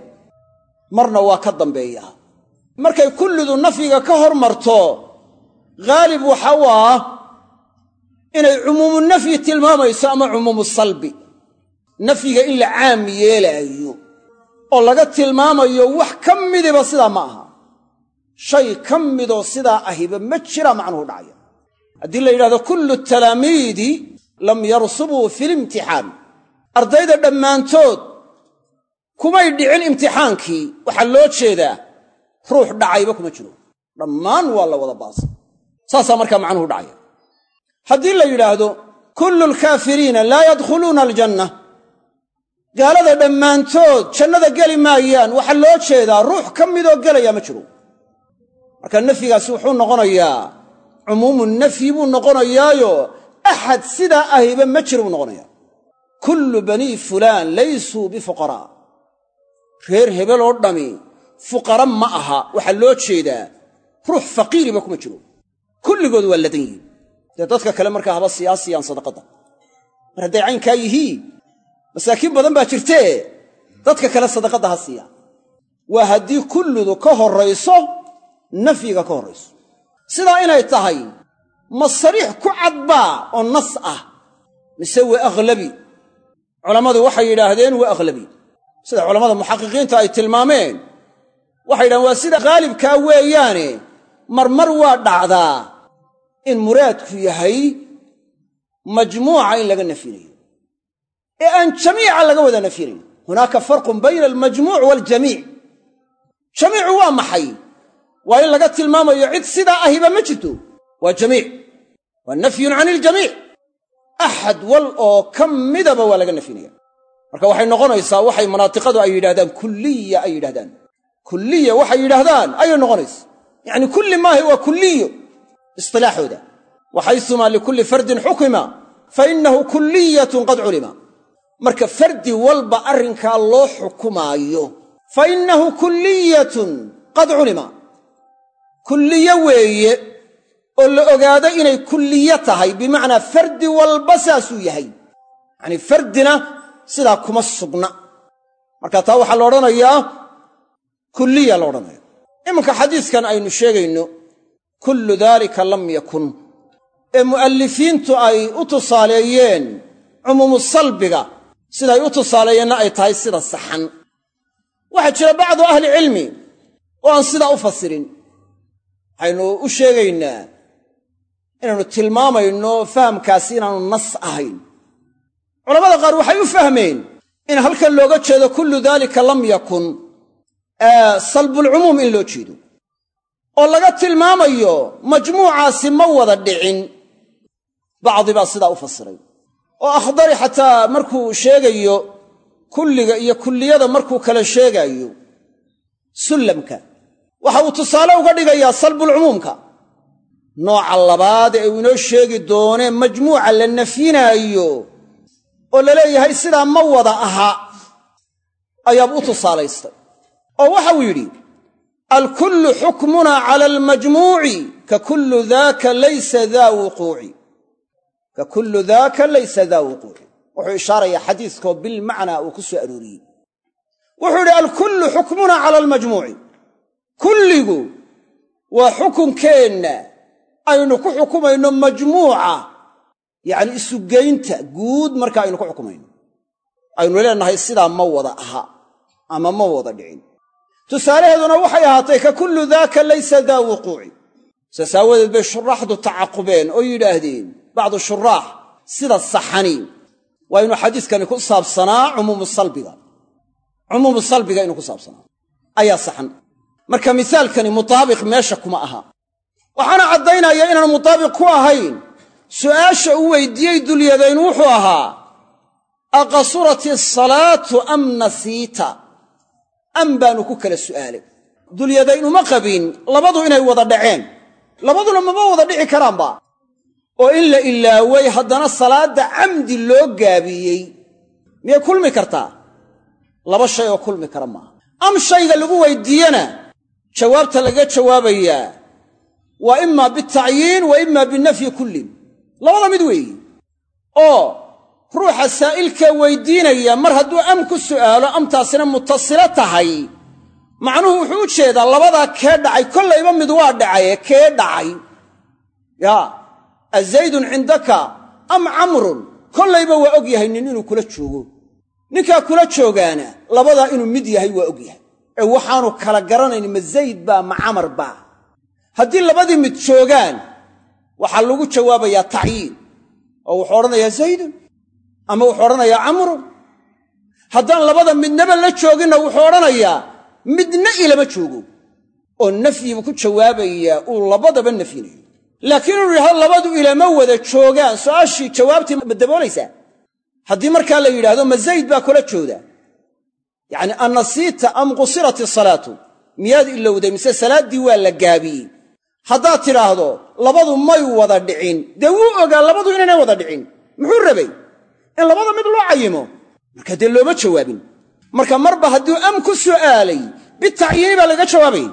marna waa ka dambeeyaa markay kullidu nafyiga ka hormarto haalib waxa u ah inay cumuumu nafyi tilmaamayso ama cumuumu salbi. Nafyiga in la caam yeelaayo oo laga tilmaamayo wax ka midiba sidaa ma aha. Shay ka midoo sidaa ahiba ma jira macnuhu dhacaya haddii la yidhahdo kullu talaamiidi lam yarsubuu filimtixaan ardayda dhammaantood kumay dhicin imtixaankii waxaa loo jeedaa ruux dhacayba kuma jiro. Dhammaan waa la wada baasa saasaa markaa macnuhu dhacaya. Haddii la yidhaahdo kullu alkaafiriina laa yadkhuluuna aljanna. Gaalada dhammaantood jannada geli maayaan waxaa loo jeedaa ruux ka midoo gelaya ma jiro. Marka nafyigaasi wuxuu noqonayaa cumuumu nafyi buu noqonayaayo. Axad sidaa ahiba ma jiro buu noqonayaa kullu banii fulaan laysuu bifuqaraa reer hebel oo dhammi fuqara ma aha. Waxaa loo jeedaa ruux faqiiriba kuma jiro. Kulligood waa ladan yihiin dee dadka kale markaa haba siyaasiyaan sadaqadda. Mar hadday caynkaa yihiin masaakiin badan baa jirtee. Dadka kale sadaqadda ha siiyaan. Waa haddii kulludu ka horrayso nafyiga ka horrayso sidaa inay tahay ma sariix ku cadbaa oo nas ah mise waa akhlabi culammadu waxay yidhaahdeen waa akhlabi sida culammada muxaqiqiinta ay tilmaameen waxay yidhahdeen waa sida khaalibkaa weeyaane marmar waa dhacdaa in muraadku yahay majmuuca in laga nafyinayo ee aan jamiica laga wada nafyinayn hunaaka farqun bayna almajmuuc waaljamiic jamiicu waa maxay waa in laga tilmaamayo cid sidaa ahiba ma jirto waa jamiic. Waa nafyun can iljamiic axad wal oo ka midaba waa laga nafyinaya marka waxay noqonaysaa waxay manaatiqadu ay yidhahdaan kulliya ay yidhahdaan kulliya waxay yidhaahdaan ayay noqonaysa yacni kulli maahi waa kulliyo istilaaxooda. Waxaysumaa likulli fardin xukima fa innahu kulliyatun qad culima. Marka fardi walba arrinkaa loo xukumaayo fa innahu kulliyatun qad culima kulliye weeye oo la ogaado inay kulliye tahay bimacnaa fardi walba saasuu yahay. Yacanii fardina sidaa kuma sugna. Marka taa waxaa la odhanayaa kulliya la odhanaya iminka xadiiskan aynu sheegayno kullu daalika lam yakun. Ee mu'allifiintu ay u tusaaleeyeen cumuumu salbiga siday u tusaaleeyeenna ay tahay sida saxan. Waxaa jira bacdu ahli cilmi oo aan sidaa u fasirin waxaynu u sheegaynaa inaannu tilmaamayno fahamkaasi inaanu nas ahayn. Culamada qaar waxay u fahmeen in halkan looga jeedo kullu daalika lam yakun salbulcumuum in loo jeedo. Oo laga tilmaamayo majmuucaasi ma wada dhicin. Bacdi baa sidaa u fasiray. Oo akhdari xataa markuu sheegayo kulliga iyo kulliyada markuu kala sheegaayo sullamka waxa uu tusaale uga dhigayaa salbulcumuumka nooca labaad ee uu inoo sheegi doonee majmuuca la nafyinaayo oo la leeyahay sidaa ma wada aha ayaaba u tusaalaystay. Oo waxau yidhi alkullu xukmunaa cala almajmuuci ka kullu daaka laysa daa wuquuci. Ka kullu daaka laysa daa wuquuci. Wuxuu ishaarayaa xadiiskoo bilmacnaa uu ku soo arooriyey. Wuxuu idhi alkullu xukmunaa cala almajmuuci kulligu waa xukunkeenna aynu ku xukumayno majmuuca yacni isugeynta guud marka aynu ku xukumayno. Aynu leenahay sidaa ma wada aha ama ma wada dhicin. Tusaalaheeduna waxay ahaatay ka kullu daaka laysa daa wuquuci saas aawadeed bay shuraaxdu tacaqubeen oo yidhaahdeen bacdu shuraax sida saxani. Waa inuu xadiiskani ku saabsanaa cumuumu salbiga. Cumuumu salbiga inuu ku saabsanaa. Ayaa saxan marka misaalkani mutaabiq meesha kuma aha. Waxaana caddaynaya inaan mutaabiq ku ahayn. Su'aasha uu weydiiyey dulyadayn wuxuu ahaa aqasurat asalaatu am nasiita? Am baanu ku kala su'aalay dulyadayn uma qabin labadu inay wada dhaceen. Labaduna mama wada dhici karaanba. Oo in la ilaaway haddana salaadda camdi loo gaabiyey. Miyay kulmi kartaa? Laba shay oo kulmi kara maaha. Am shayga lagu weydiiyena jawaabta laga jawaabayaa waa imaa bitacyiin wa imaa binafyi kullin. Labada mid weeyi. Oo ruuxa saa'ilkaa weydiinaya mar hadduu am ku su'aalo amtaasina mutasilo tahay macnuhu wuxuu u jeedaa labadaa kee dhacay kollayba mid waa dhacaye kee dhacay. Yaa azaydun cindaka am camrun kollayba waa og yahay nin inuu kula joogo. Ninkaa kula joogaana labadaa inuu mid yahay waa og yahay ee waxaanu kala garanayn ma zayd baa ma camar baa. Haddii labadii mid joogaan waxaa lagu jawaabayaa tacyiin oo wuxuu odhanayaa zaydun ama wuxuu odhanayaa camrun haddaan labada midnaba la jooginna wuxuu odhanayaa midna ilama joogo oo nafyibu ku jawaabayaa uu labadaba nafyinayo. Laakiin inuu yidhahdo labadu ilama wada joogaan su'aashii jawaabtii ma daboolaysaa haddii markaa la yidhaahdo ma zayd baa kula jooda yacni annasiita am qusirat isalaatu miyaad ilowday mise salaaddii waa la gaabiyey. Haddaad tidhaahdo labadu may wada dhicin. Dee wuu ogaa labadu inaynay wada dhicin. Muxuu rabay? In labada mid loo cayimo. Marka dee looma jawaabin. Marka marba hadduu am ku su'aalay bitacyiini baa lagaga jawaabay.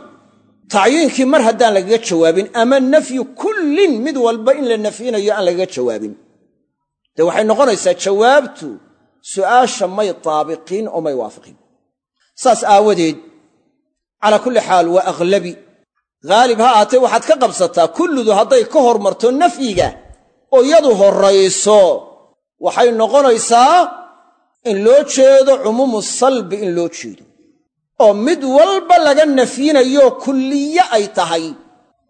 Tacyiinkii mar haddaan lagaga jawaabin ama nafyu kullin mid walba in la nafyinayo aan lagaga jawaabin. Dee waxay noqonaysaa jawaabtu su'aasha may taabiqiin oo may waafiqin saas aawadeed calaa kulli xaal waa aghlabi. Haalib ha ahaatee waxaad ka qabsataa kulludu hadday ka hormarto nafyiga oo yadu horrayso waxay noqonaysaa in loo jeedo cumuumu salbi in loo jeedo. Oo mid walba laga nafyinayo kulliye ay tahay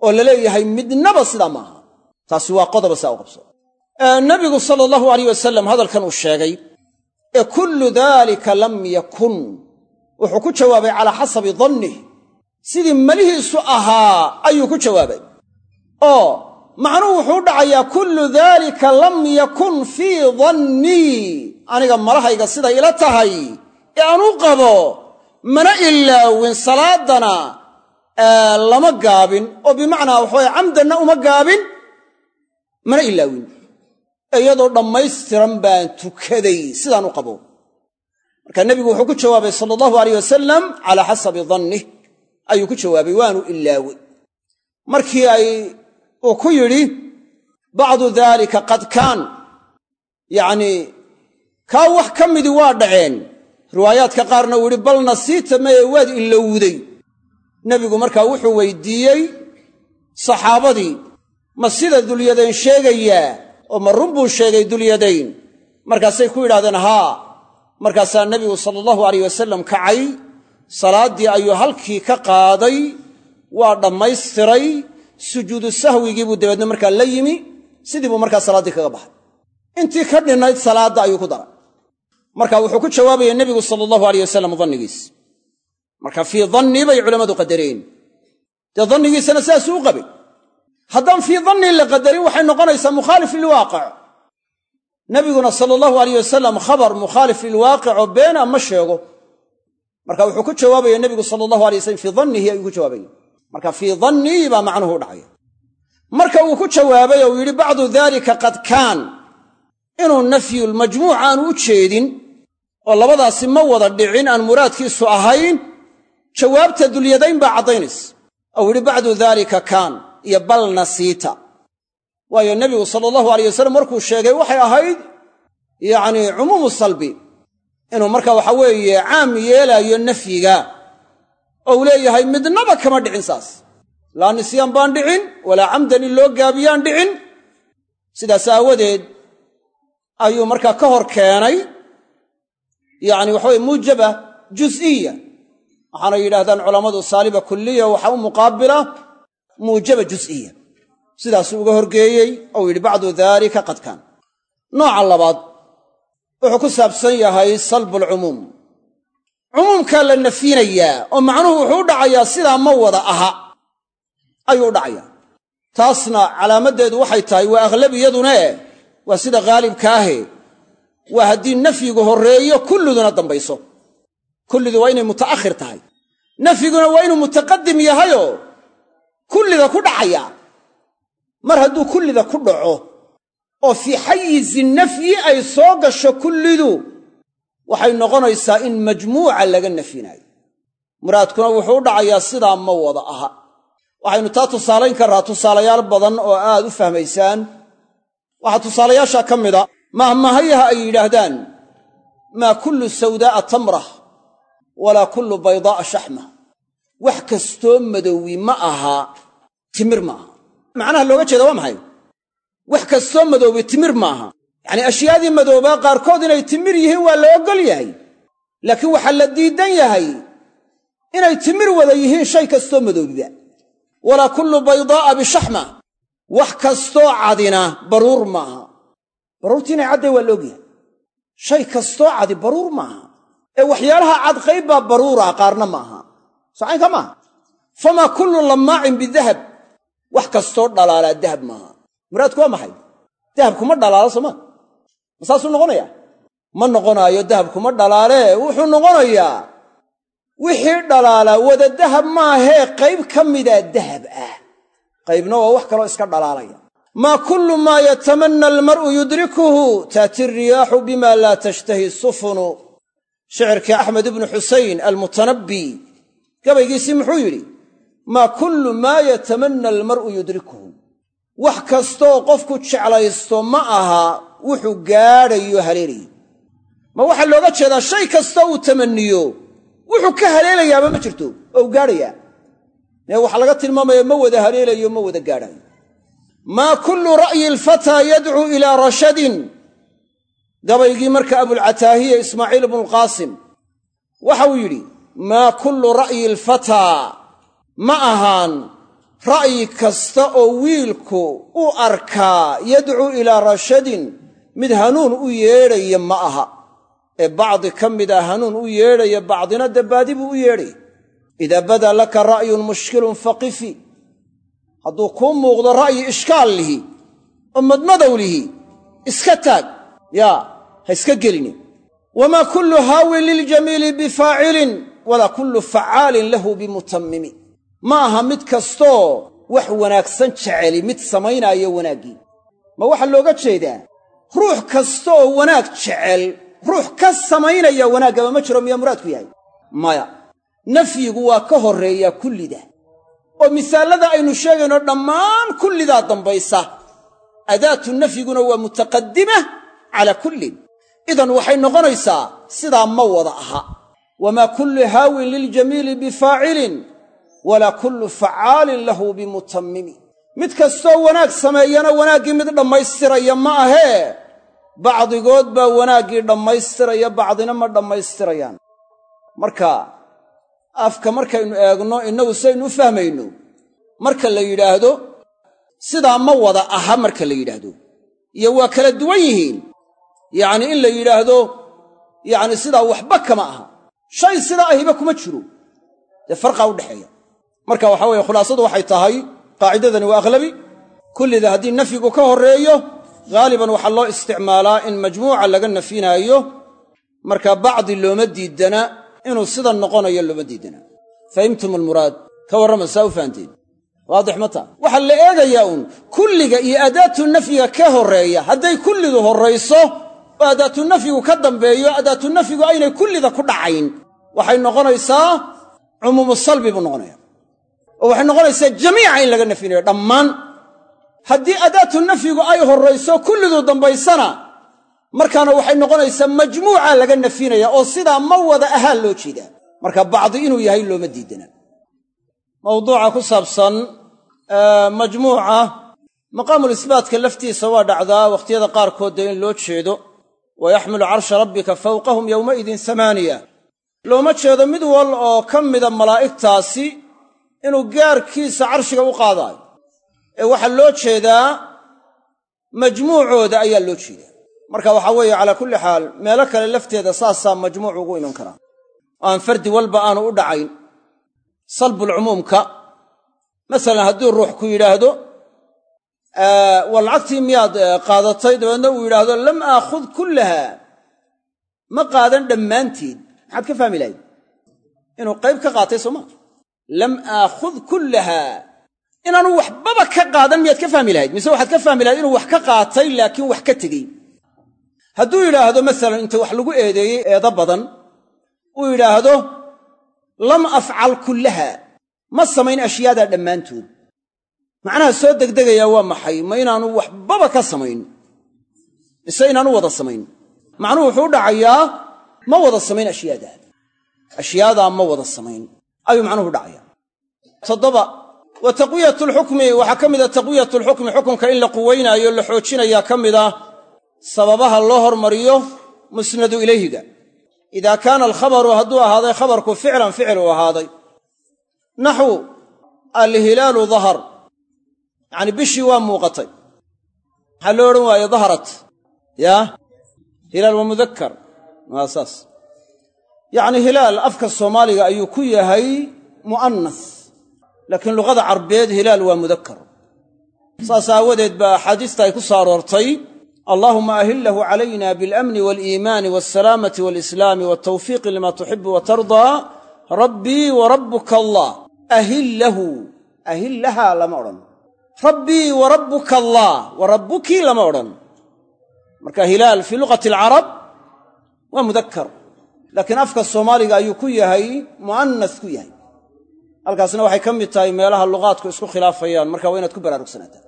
oo la leeyahay midnaba sidaa maaha. Taasi waa qodoba saa u qabso. Nabigu sala allahu alayh wasalam hadalkan uu sheegay ee kullu daalika lam yakun wuxuu ku jawaabay calaa xasabi dannih sidii malihiisu ahaa ayuu ku jawaabay. Oo macnuhu wuxuu dhacayaa kullu daalika lam yakun fii dannii aniga malahayga siday ila tahay ee aan u qabo mana ilaawin salaadana lama gaabin oo bimacnaa waxaweye camdanna uma gaabin mana ilaawin. Iyadoo dhammaystiran baan tukaday sidaan u qabo marka nebigu wuxuu ku jawaabay sala allahu alayh wasalam calaa xasabi dannih ayuu ku jawaabay waanu ilaawey markii ay uu ku yidhi bacdu daalika qad kaan. Yacnii kaa wax ka midii waa dhaceen. Riwaayaadka qaarna uu yidhi bal nasiita maye waad ilowday nebigu markaa wuxuu weydiiyey saxaabadii ma sida dulyadayn sheegayaa oo ma run buu sheegay dulyadayn markaasay ku yidhahdeen haa markaasaa nebigu sala allahu alayh wasalam kacay salaaddii ayuu halkii ka qaaday waa dhammaystiray sujuudu sahwigii buu dabeedna markaa la yimi sidii buu markaa salaaddii kaga baxay. Intii ka dhinnayd salaadda ayuu ku daray. Marka wuxuu ku jawaabaya nebigu sala allahu aleyh wasalam dannigiis. Marka fii dannii bay culammadu qadareen dee dannigiisana sidaasuu u qabay haddaan fii dannii la qadarin waxay noqonaysaa mukhaalif lilwaaqic nebiguna sala allahu aleyh wasalam khabar mukhaalif lilwaaqic oo beena ma sheego. Marka wuxuu ku jawaabaya nebigu sala allahu alay wasalam fii dannihi ayuu ku jawaabaya marka fii dannii baa macnuhu u dhacaya. Marka uu ku jawaabay oo uu yidhi bacdu dalika qad kaan. Inuu nafyulmajmuuc aanu u jeedin oo labadaasi ma wada dhicin aan muraadkiisu ahayn jawaabta dulyadayn baa caddaynaysa. Ou yidhi bacdu daalika kaan iyo bal nasiita waayo nebigu sala allahu alayh wasalam markuu sheegay waxay ahayd yacnii cumuumu salbi inuu marka waxa weeye caam yeelaayo nafyiga ou leeyahay midnaba kama dhicin saas. Laa nisyaan baan dhicin walaa camdan in loo gaabiyaan dhicin. Sidaas aawadeed ayuu markaa ka hor keenay yacni waxaweye muujaba jus'iya waxaana yidhahdaan culammadu saaliba kulliya waxa u muqaabila muujaba jus'iya sidaasuu uga horgeeyey ou yidhi bacdu daalika qad kaan nooca labaad wuxuu ku saabsan yahay salbulcumuum cumuumkaa la nafyinayaa oo macnuhu wuxuu u dhacayaa sidaa ma wada aha ayuu u dhacayaa. Taasna calaamaddeedu waxay tahay waa aghlabiyadune waa sida khaalibkaahe waa haddii nafyigu horreeyo kulliduna dambayso. Kullidu waa inay muta'akhir tahay. Nafyiguna waa inuu mutaqadim yahayoo kullida ku dhacaya mar hadduu kullida ku dhaco oo fii xayizi nafyi ay soo gasho kullidu waxay noqonaysaa in majmuuca laga nafyinaayo muraadkuna wuxuu dhacayaa sidaa ma wada aha. Waxaynu taa tusaalayn karraa tusaalayaal badan oo aad u fahmaysaan. Waxaa tusaalayaasha ka mida mahmahayaha ay yidhaahdaan maa kullu sawdaa'a tamrah walaa kullu baydaa'a shaxma. Wax kastoo madowi ma aha timir ma aha macnaha looga jeeda waa maxay? Wax kastoo madoobi timir maaha. Yacnii ashyaadii madoobaa qaarkood inay timir yihiin waa la oggol yahay. Laakiin waxaa la diidan yahay inay timir wada yihiin shay kastoo madoobiba. Walaa kullu baydaa'a bishaxma wax kastoo cadina baruur maaha. Baruurtii inay cadday waa la ogyahay shay kastoo cadi baruur maaha. Ee waxyaalaha cad qayb baa baruura qaarna maaha. Socaynka maaha famaa kullu lammaacin bidahab wax kastoo dhalaalaa dahab maaha. Muraadku waa maxay? Dahabkuma dhalaalo sooma ma? Saasuu noqonayaa? Ma noqonaayo dahabkuma dhalaalee wuxuu noqonayaa wixii dhalaalaa wada dahab maahee qayb ka midaa dahab ah. Qaybna waa wax kaloo iska dhalaalaya. Maa kullu maa yatamanna almar'u yudrikuhu taati riyaaxu bima laa tashtahi sufunu. Shicirkii axmed ibnu xusayn almutanabbi gabaygiisii muxuu yidhi maa kullu maa yatamanna almar'u yudrikuhu. Wax kastooo qofku jeclaysto ma aha wuxuu gaadhayo haleelayo ma waxaa looga jeedaa shay kastoo uu tamanniyo wuxuu ka haleelayaaba ma jirto oo u gaadhayaa waxaa laga tilmaamaya ma wada haleelayo ma wada gaadhaayo maa kullu ra'yi alfataa yadcuu ilaa rashadin. Gabaygii marka abulcataahiya ismaaciil ibnuulqaasim waxa uu yidhi maa kullu ra'yi alfataa ma ahaan ra'yi kasta oo wiilku u arkaa yadcuu ilaa rashadin mid hanuun u yeedhaya ma aha. Ee bacdi ka mida hanuun u yeedhaya bacdina dabbaadi buu u yeedhaya idaa badaa laka ra'yun mushkilun faqifi. Hadduu kuu muuqdo ra'yi ishkaal lihi oo iska taag yaa ha iska gelini. Wamaa kullu haawin liljamiili bifaacilin walaa kullu facaalin lahu bimutammimi ma aha mid kastoo wax wanaagsan jeceli mid samaynaayo wanaaggii ma waxaa looga jeedaa? Ruux kasta oo wanaag jecel ruux ka samaynaya wanaaggaba ma jiro miyaa muraadku yahay? Maya nafyigu waa ka horreeyaa kullida. Oo misaallada aynu sheegayno dhammaan kullidaa dambaysa. Adaatu nafyiguna waa mutaqaddima calaa kullin. Idan waxay noqonaysaa sidaa ma wada aha. Wamaa kullu haawin liljamiili bifaacilin walaa kullu facaalin lahu bimutammimi mid kastoo wanaag sameeyana wanaaggii mid dhammaystiraya ma ahee bacdigood baa wanaaggii dhammaystiraya bacdina ma dhammaystirayaan. Marka afka markaynu eegno innagu saynu u fahmayno marka la yidhaahdo sidaa ma wada aha marka la yidhaahdo. Iyo waa kala duwan yihiin. Yacni in la yidhaahdo yacni sidaa waxba kama aha. Shay sidaa ahiba kuma jiro. Dee farqaa udhexeeya marka waxa weeye khulaasadu waxay tahay qaacidadani waa akhlabi kullida haddii nafyigu ka horreeyo haaliban waxaa loo isticmaalaa in majmuuca laga nafinaayo marka bacdi looma diidana inuu sida noqonayo looma diidana fahimtum almuraad ka warrama saa waadix ma taa. La eegayaa uun kulliga iyo adaatu nafyiga ka horreeya hadday kullidu horrayso oo adaatu nafyigu ka dambeeyo adaatu nafyigu aynay kullida ku dhacayn waxay noqonaysaa cumuumu salbi buu noqonaya oo waxay noqonaysaa jamiica in laga nafinayo. Dhammaan haddii adaatu nafyigu ay horrayso kullidu dambaysana markaana waxay noqonaysaa majmuuca laga nafinaya oo sidaa ma wada ahaan loo jeedaa. Marka bacdi inuu yahay looma diidana. Mawduuca ku saabsan majmuuca maqaamulisbaatka laftiisa waa dhacdaa wakhtiyada qaarkood dee in loo jeedo. Wa yaxmilu carsha rabbika fawqahum yowmaidin amaaniya looma jeedo mid wal oo ka mida malaa'igtaasi inuu gaarkiisa carshiga u qaadaayo ee waxaa loo jeedaa majmuucooda ayaa loo jeedaa. Marka waxaa weeye calaa kulli xaal meelo kale lafteeda saasaa majmuuc ugu iman karaa. Oo aan fardi walba aanu u dhacayn. Salbulcumuumka masalan hadduu ruux ku yidhaahdo waa lacagtii miyaad qaadatay dabeedna uu yidhaahdo lam aakhud kullaha. Ma qaadan dhammaanteed. Maxaad ka fahmi lahayd? Inuu qayb ka qaatay soo maa lam aakhud kullaha. Inaanu waxbaba ka qaadan miyaad ka fahmi lahayd mise waxaad ka fahmi lahayd inuu wax ka qaatay laakiin wax ka tegey. Hadduu yidhaahdo masalan inta wax lagu eedeeyey eedo badan uu yidhaahdo lam afcal kullaha. Ma samayn ashyaadaa dhammaantood. Macnaha soo degdegayaa waa maxay? Ma inaanu waxbaba ka samayn. Mise inaanu wada samayn. Macnuhu wuxuu u dhacayaa ma wada samayn ashyaadaa ashyaadaa ma wada samayn ayuu macnuhu dhacayaa toddoba wa taqwiyatu lxukmi waxaa ka mida taqwiyatu lxukmi xukunka in la quwaynaayo la xoojinayaa ka mida sababaha loo hormariyo musnadu ilayhiga. Idaa kaana alkhabaru hadduu ahaaday khabarku ficlan ficil uu ahaaday. Naxwu alhilaalu dahar yacni bishii waa muuqatay. Maxaa loo odhan waaye daharat yaa? Hilaal waa mudakkar. Waa yacni hilaal afka soomaaliga ayuu ku yahay mu'annas. Laakiin luqada carbeed hilaal waa mudakkar. Saas aawadeed baa axaadiista ay ku soo aroortay allaahuma ahillahu calayna biاlamni waaliimaani walsalaamati waalislaami waltawfiiqi lima tuxibu wa tardaa rabbii wa rabbuka allah. Ahillahu ahillahaa lama odhan. Rabbii wa rabbuka allah wa lama odhan. Marka hilaal fii luqati alcarab waa mudakkar laakiin afka soomaaliga ayuu ku yahay mu'annas ku yahay. Halkaasna waxay ka mid tahay meelaha luqaadku isku khilaafayaan. Marka waa inaad ku baraarugsanaataa.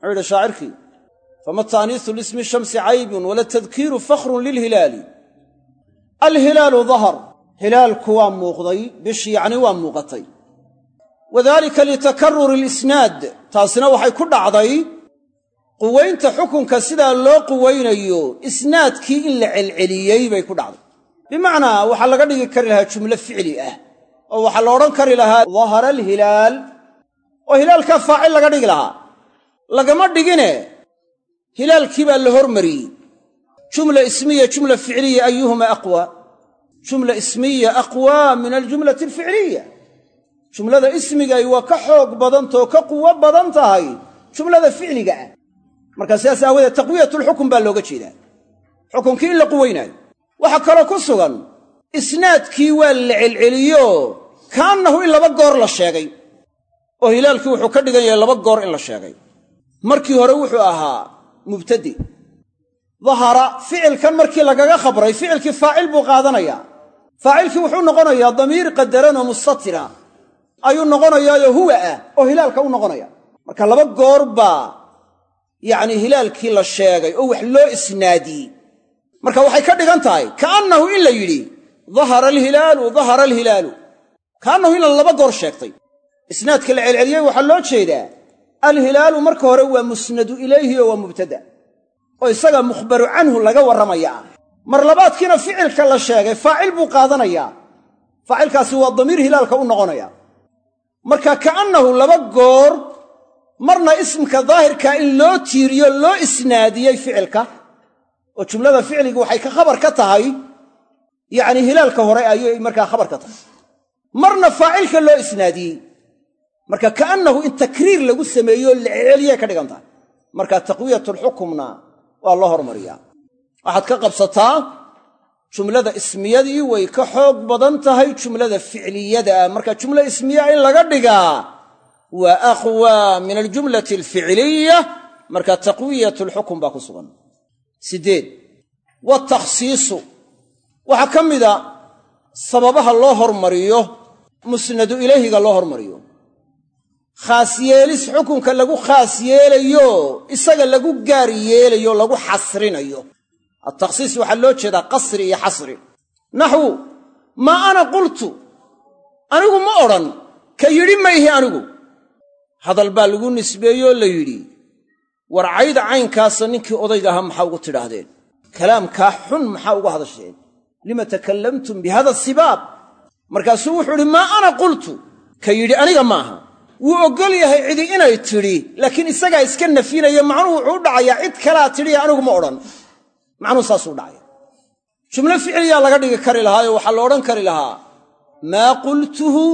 Muxuu yidhi shaacirkii fama taaniisu lismi shamsi caybun wala tadkiiru fakhrun lilhilaali alhilaalu dahar hilaalku waa muuqday bishi yacni waa muuqatay. Wadalika litakaruri alisnaad taasina waxay ku dhacday quwaynta xukunka sidaa loo quwaynayo isnaadkii in la celceliyey bay ku dhacday bimacnaa waxaa laga dhigi kari lahaa jumlo ficli ah oo waxaa la odhan kari lahaa dahara alhilaal. Oo hilaalkaa faacil laga dhigi lahaa. Lagama dhigine hilaalkii baa la hormariyey. Jumla ismiya jumla ficliya ayuhuma aqwa. Jumla ismiya aqwaa min aljumlati alficliya jumlada ismigay waa ka xoog badantao ka quwo badan tahay jumlada ficliga ah. Markaa sidaas aawadeed taqwiyatulxukm baa looga jeedaa. Xukunkii in la waxaa kaloo ku sugan isnaadkii waa la celceliyo kaannahu in laba goor la sheegay. Oo hilaalkii wuxuu ka dhigan yahay laba goor in la sheegay. Markii hore wuxuu ahaa mubtade dahara ficilkan markii lagaga khabray ficilkii faacil buu qaadanayaa faacilkii wuxuu noqonayaa damiir qadaran oo mustatira. Ayuu noqonayaayoo huwa ah oo hilaalka u noqonaya. Marka laba goor baa yacni hilaalkii la sheegay oo wax loo isnaadiyey marka waxay ka dhigan tahay kaannahu in la yidhi dahara alhilaalu dahara alhilaalu. Kaannahu in la laba goor sheegtay. Isnaadka la celceliyey waxaa loo jeedaa alhilaalu marka hore waa musnadu ilayhi oo waa mubtada. Oo isaga mukhbaru canhu laga warramayaa mar labaadkiina ficilka la sheegay faacil buu qaadanayaa faacilkaasi waa damiir hilaalka u noqonaya. Marka ka'annahu laba goor marna ismka daahirka in loo tiiriyo loo isnaadiyey ficilka oo jumlada ficligi waxay ka khabar ka tahay yacni hilaalka hore ayay markaa khabar ka tahay. Marna faacilka loo isnaadiyey marka ka'annahu in takriir lagu sameeyo la ka dhigan tahay. Marka taqwiyatulxukumna waa loo hormariyaa. Waxaad ka qabsataa jumlada ismiyadii way ka xoog badan tahay jumlada ficliyada. Marka jumla ismiya in laga dhigaa waa aqwaa min aljumlati alficliya marka taqwiyatulxukum baa ku sugan siddeed watakhsiisu waxaa ka mida sababaha loo hormariyo musnadu ilayhiga loo hormariyo. Khaas yeelis xukunka lagu khaas yeelayo isaga lagu gaar yeelayo lagu xasrinayo. Altakhsiis waxaa loo jeedaa qasri iyo xasri. Naxwu maa ana qultu anigu ma odhan ka yidhi ma ihi anigu. Hadal baa lagu nisbeeyoo la yidhi war cayda caynkaasa ninkii odayga ahaa maxaa ugu tidhaahdeen? Kalaamkaa xun maxaa uga hadasheen lima takallamtum bihada sibaab? Markaasuu wuxuu idhi maa ana qultu? Ka yidhi aniga maaha wuu oggol yahay cidi inay tidhi laakiin isagaa iska nafinaya macnuhu wuxuu u dhacayaa cid kalaa tidhi anigu ma odhan. Macnuhu saasuu dhacaya. Jumlo ficliyaa laga dhigi kari lahaa oo waxaa la odhan kari lahaa maa qultuhu?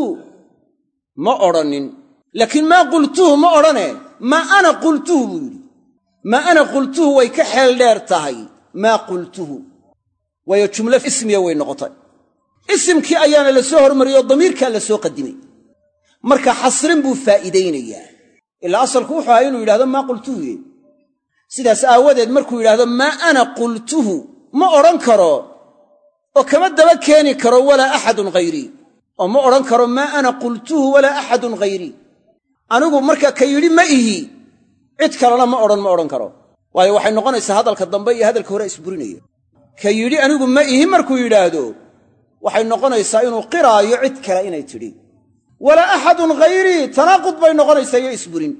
Ma odhanin. Laakiin maa qultuhu ma odhane? Maa ana qultuhu? buu yidhi maa ana qultuhu way ka xeel dheer tahay. Maa qultuhu. Waayo jumlo ismiya way noqotay. Isimkii ayaana la soo hormariyey oo damiirkaa la soo qadimay. Marka xasrin buu faa'iidaynayaa. Ilaa asalku wuxuu ahaa inuu yidhahdo maa qultuhu ye sidaas aawadeed markuu yidhaahdo maa ana qultuhu ma odhan karo oo kama daba keeni karo walaa axadun hayrii oo ma odhan karo maa ana qultuhu walaa axadun hayrii anigu marka ka yidhi ma ihi cid kalena ma odhan ma odhan karo. Waayo waxay noqonaysaa hadalka dambe iyo hadalka hore isburinaya. Ka yidhi anigu ma ihi markuu yidhaahdo. Waxay noqonaysaa inuu qiraayo cid kale inay tidhi. Walaa axadun hayrii tanaaqud bay noqonaysaa iyo isburin.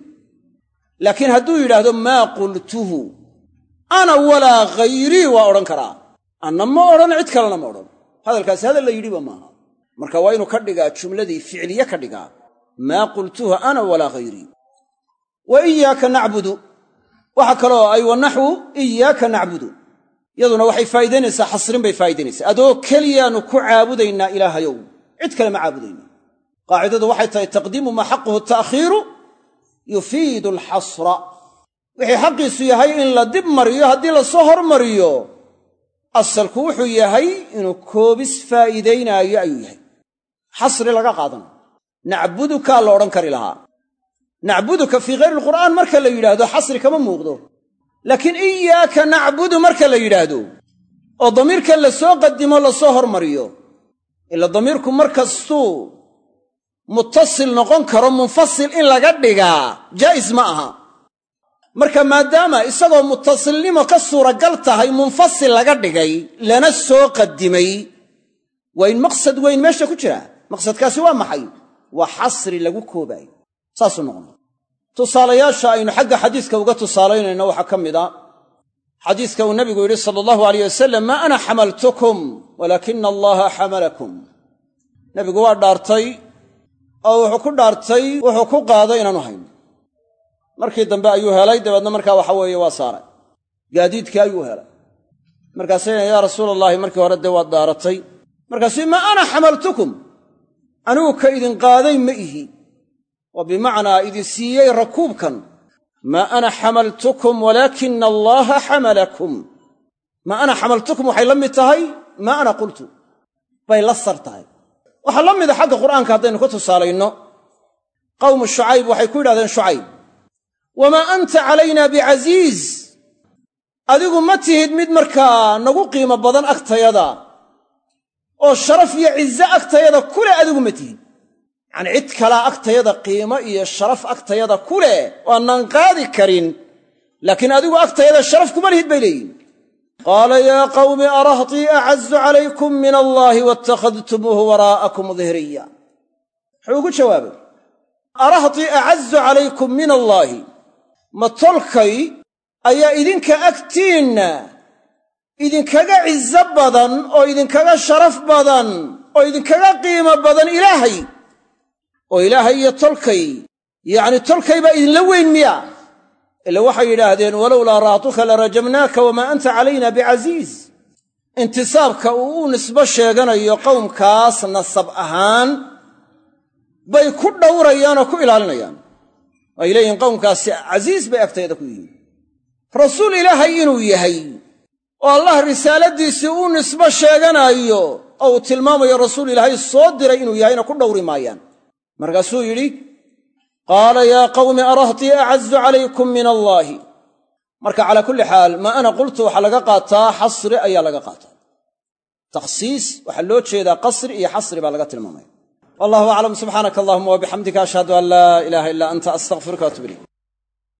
Laakiin hadduu yidhaahdo maa qultuhu. Ana walaa hayrii waa odhan karaa. Anna ma odhan cid kalena ma odhan. Hadalkaasi hadal la yidhiba maaha. Marka waa inuu ka dhigaa jumladii ficliye ka dhigaa. Maa qultuhu ana walaa hayrii wa iyaaka nacbudu. Waxaa kaloo ay wa naxwu iyaaka nacbudu. Yaduna waxay faa'iidaynaysaa xasrin bay faa'idaynaysaa adoo keliyaannu ku caabudaynaa ilaahayow cid kale ma caabudayno qaacidadu waxay tahay taqdiimu maa xaquhu ta'khiiru yufiidu alxasra wixii xaqiisu yahay in la dib mariyo haddii la soo hormariyo asalku wuxuu yahay inuu koobis faa'iidaynaayo ayuu yahay. Xasri laga qaadanayo nacbudukaa la odhan kari lahaa nacbuduka fii hayri alqur'aan marka la yidhaahdo xasri kama muuqdo. Laakiin iyaaka nacbudu marka la yidhaahdo oo damiirka la soo qadimo la soo hormariyo ila damiirku mar kastuu muttasil noqon karo munfasil in laga dhigaa jaa'is ma aha. Marka maadaama isagoo muttasilnimo ka suuragal tahay munfasil laga dhigay lana soo qadimay waa in maqsad weyn meesha ku jira. Maqsadkaasi waa maxay? Waa xasri lagu koobaayo saasuu noqonay. Tusaalayaasha aynu xagga xadiiska uga tusaalaynayno waxaa ka mid a xadiiska uu nabigu yidhi sala allahu alayh wasalam maa ana xamaltukum walaakina allaha xamalakum. Nebigu waa dhaartay oo wuxuu ku dhaartay wuxuu ku qaaday inaanu hayn. Markii dambe ayuu helay dabeedna markaa waxa weeye waa saaray. Gaadiidkii ayuu helay. Markaasayna yaa rasuula allaahi markii hore dee waad dhaaratay markaasuu maa ana xamaltukum anigu ka idin qaaday ma ihi oo bimacnaa idin siiyey rakuubkan. Maa ana xamaltukum walaakina allaaha xamalakum. Maa ana xamaltukum waxay la mid tahay? Maa ana qultu. Bay la sar tahay. Waxaa la mida xagga qur'aanka haddaynu ka tusaalayno. Qawmu shucayb waxay ku yidhahdeen shucayb wamaa anta calayna bicasiiz adigu ma tihid mid markaa nagu qiimo badan agtayada oo sharaf iyo cize agtayada kule adigu ma tihid yacanii cid kalaa agtayada qiimo iyo sharaf agtayada ku leh oo annaan qaadi karin laakiin adigu agtayada sharaf kuma lihid bay leeyihiin qaala yaa qawmi arahtii acazu calaykum min allaahi waittakhadtumuuhu waraa'akum dihriya wuxuu ugu jawaabay arahtii acazu calaykum min allaahi? Ma tolkay ayaa idinka agtiinna idinkaga cizo badan oo idinkaga sharaf badan oo idinkaga qiimo badan ilaahay oo ilaahay iyo tolkay yacni tolkay baa idinla weyn miya. Ila waxay yidhaahdeen walowlaa raatuka larajamnaaka wamaa anta calayna bicasiiz intisaabka uu u nisbo sheeganayo qowmkaas nasab ahaan bay ku dhowrayaan oo ku ilaalinayaan. Ay leeyihiin qowmkaasi casiis bay agtayda ku yihiin rasuul ilaahay inuu yahay oo allah risaaladiisii u nisbo sheeganaayo oo uu tilmaamayo rasuul ilaahay soo diray inuu yahayna ku dhowri maayaan markaasuu yidhi qaala yaa qawmi arahtii acazu calaykum min allaahi. Marka calaa kulli xaal maa ana qultu waxaa laga qaataa xasri ayaa laga qaataa. Takhsiis waxaa loo jeedaa qasri iyo xasri baa laga tilmaamaya. Wallahu aclam subxaanaka allahuma wabixamdika ashhadu an laa ilaaha ilaa anta astaqfiruka atub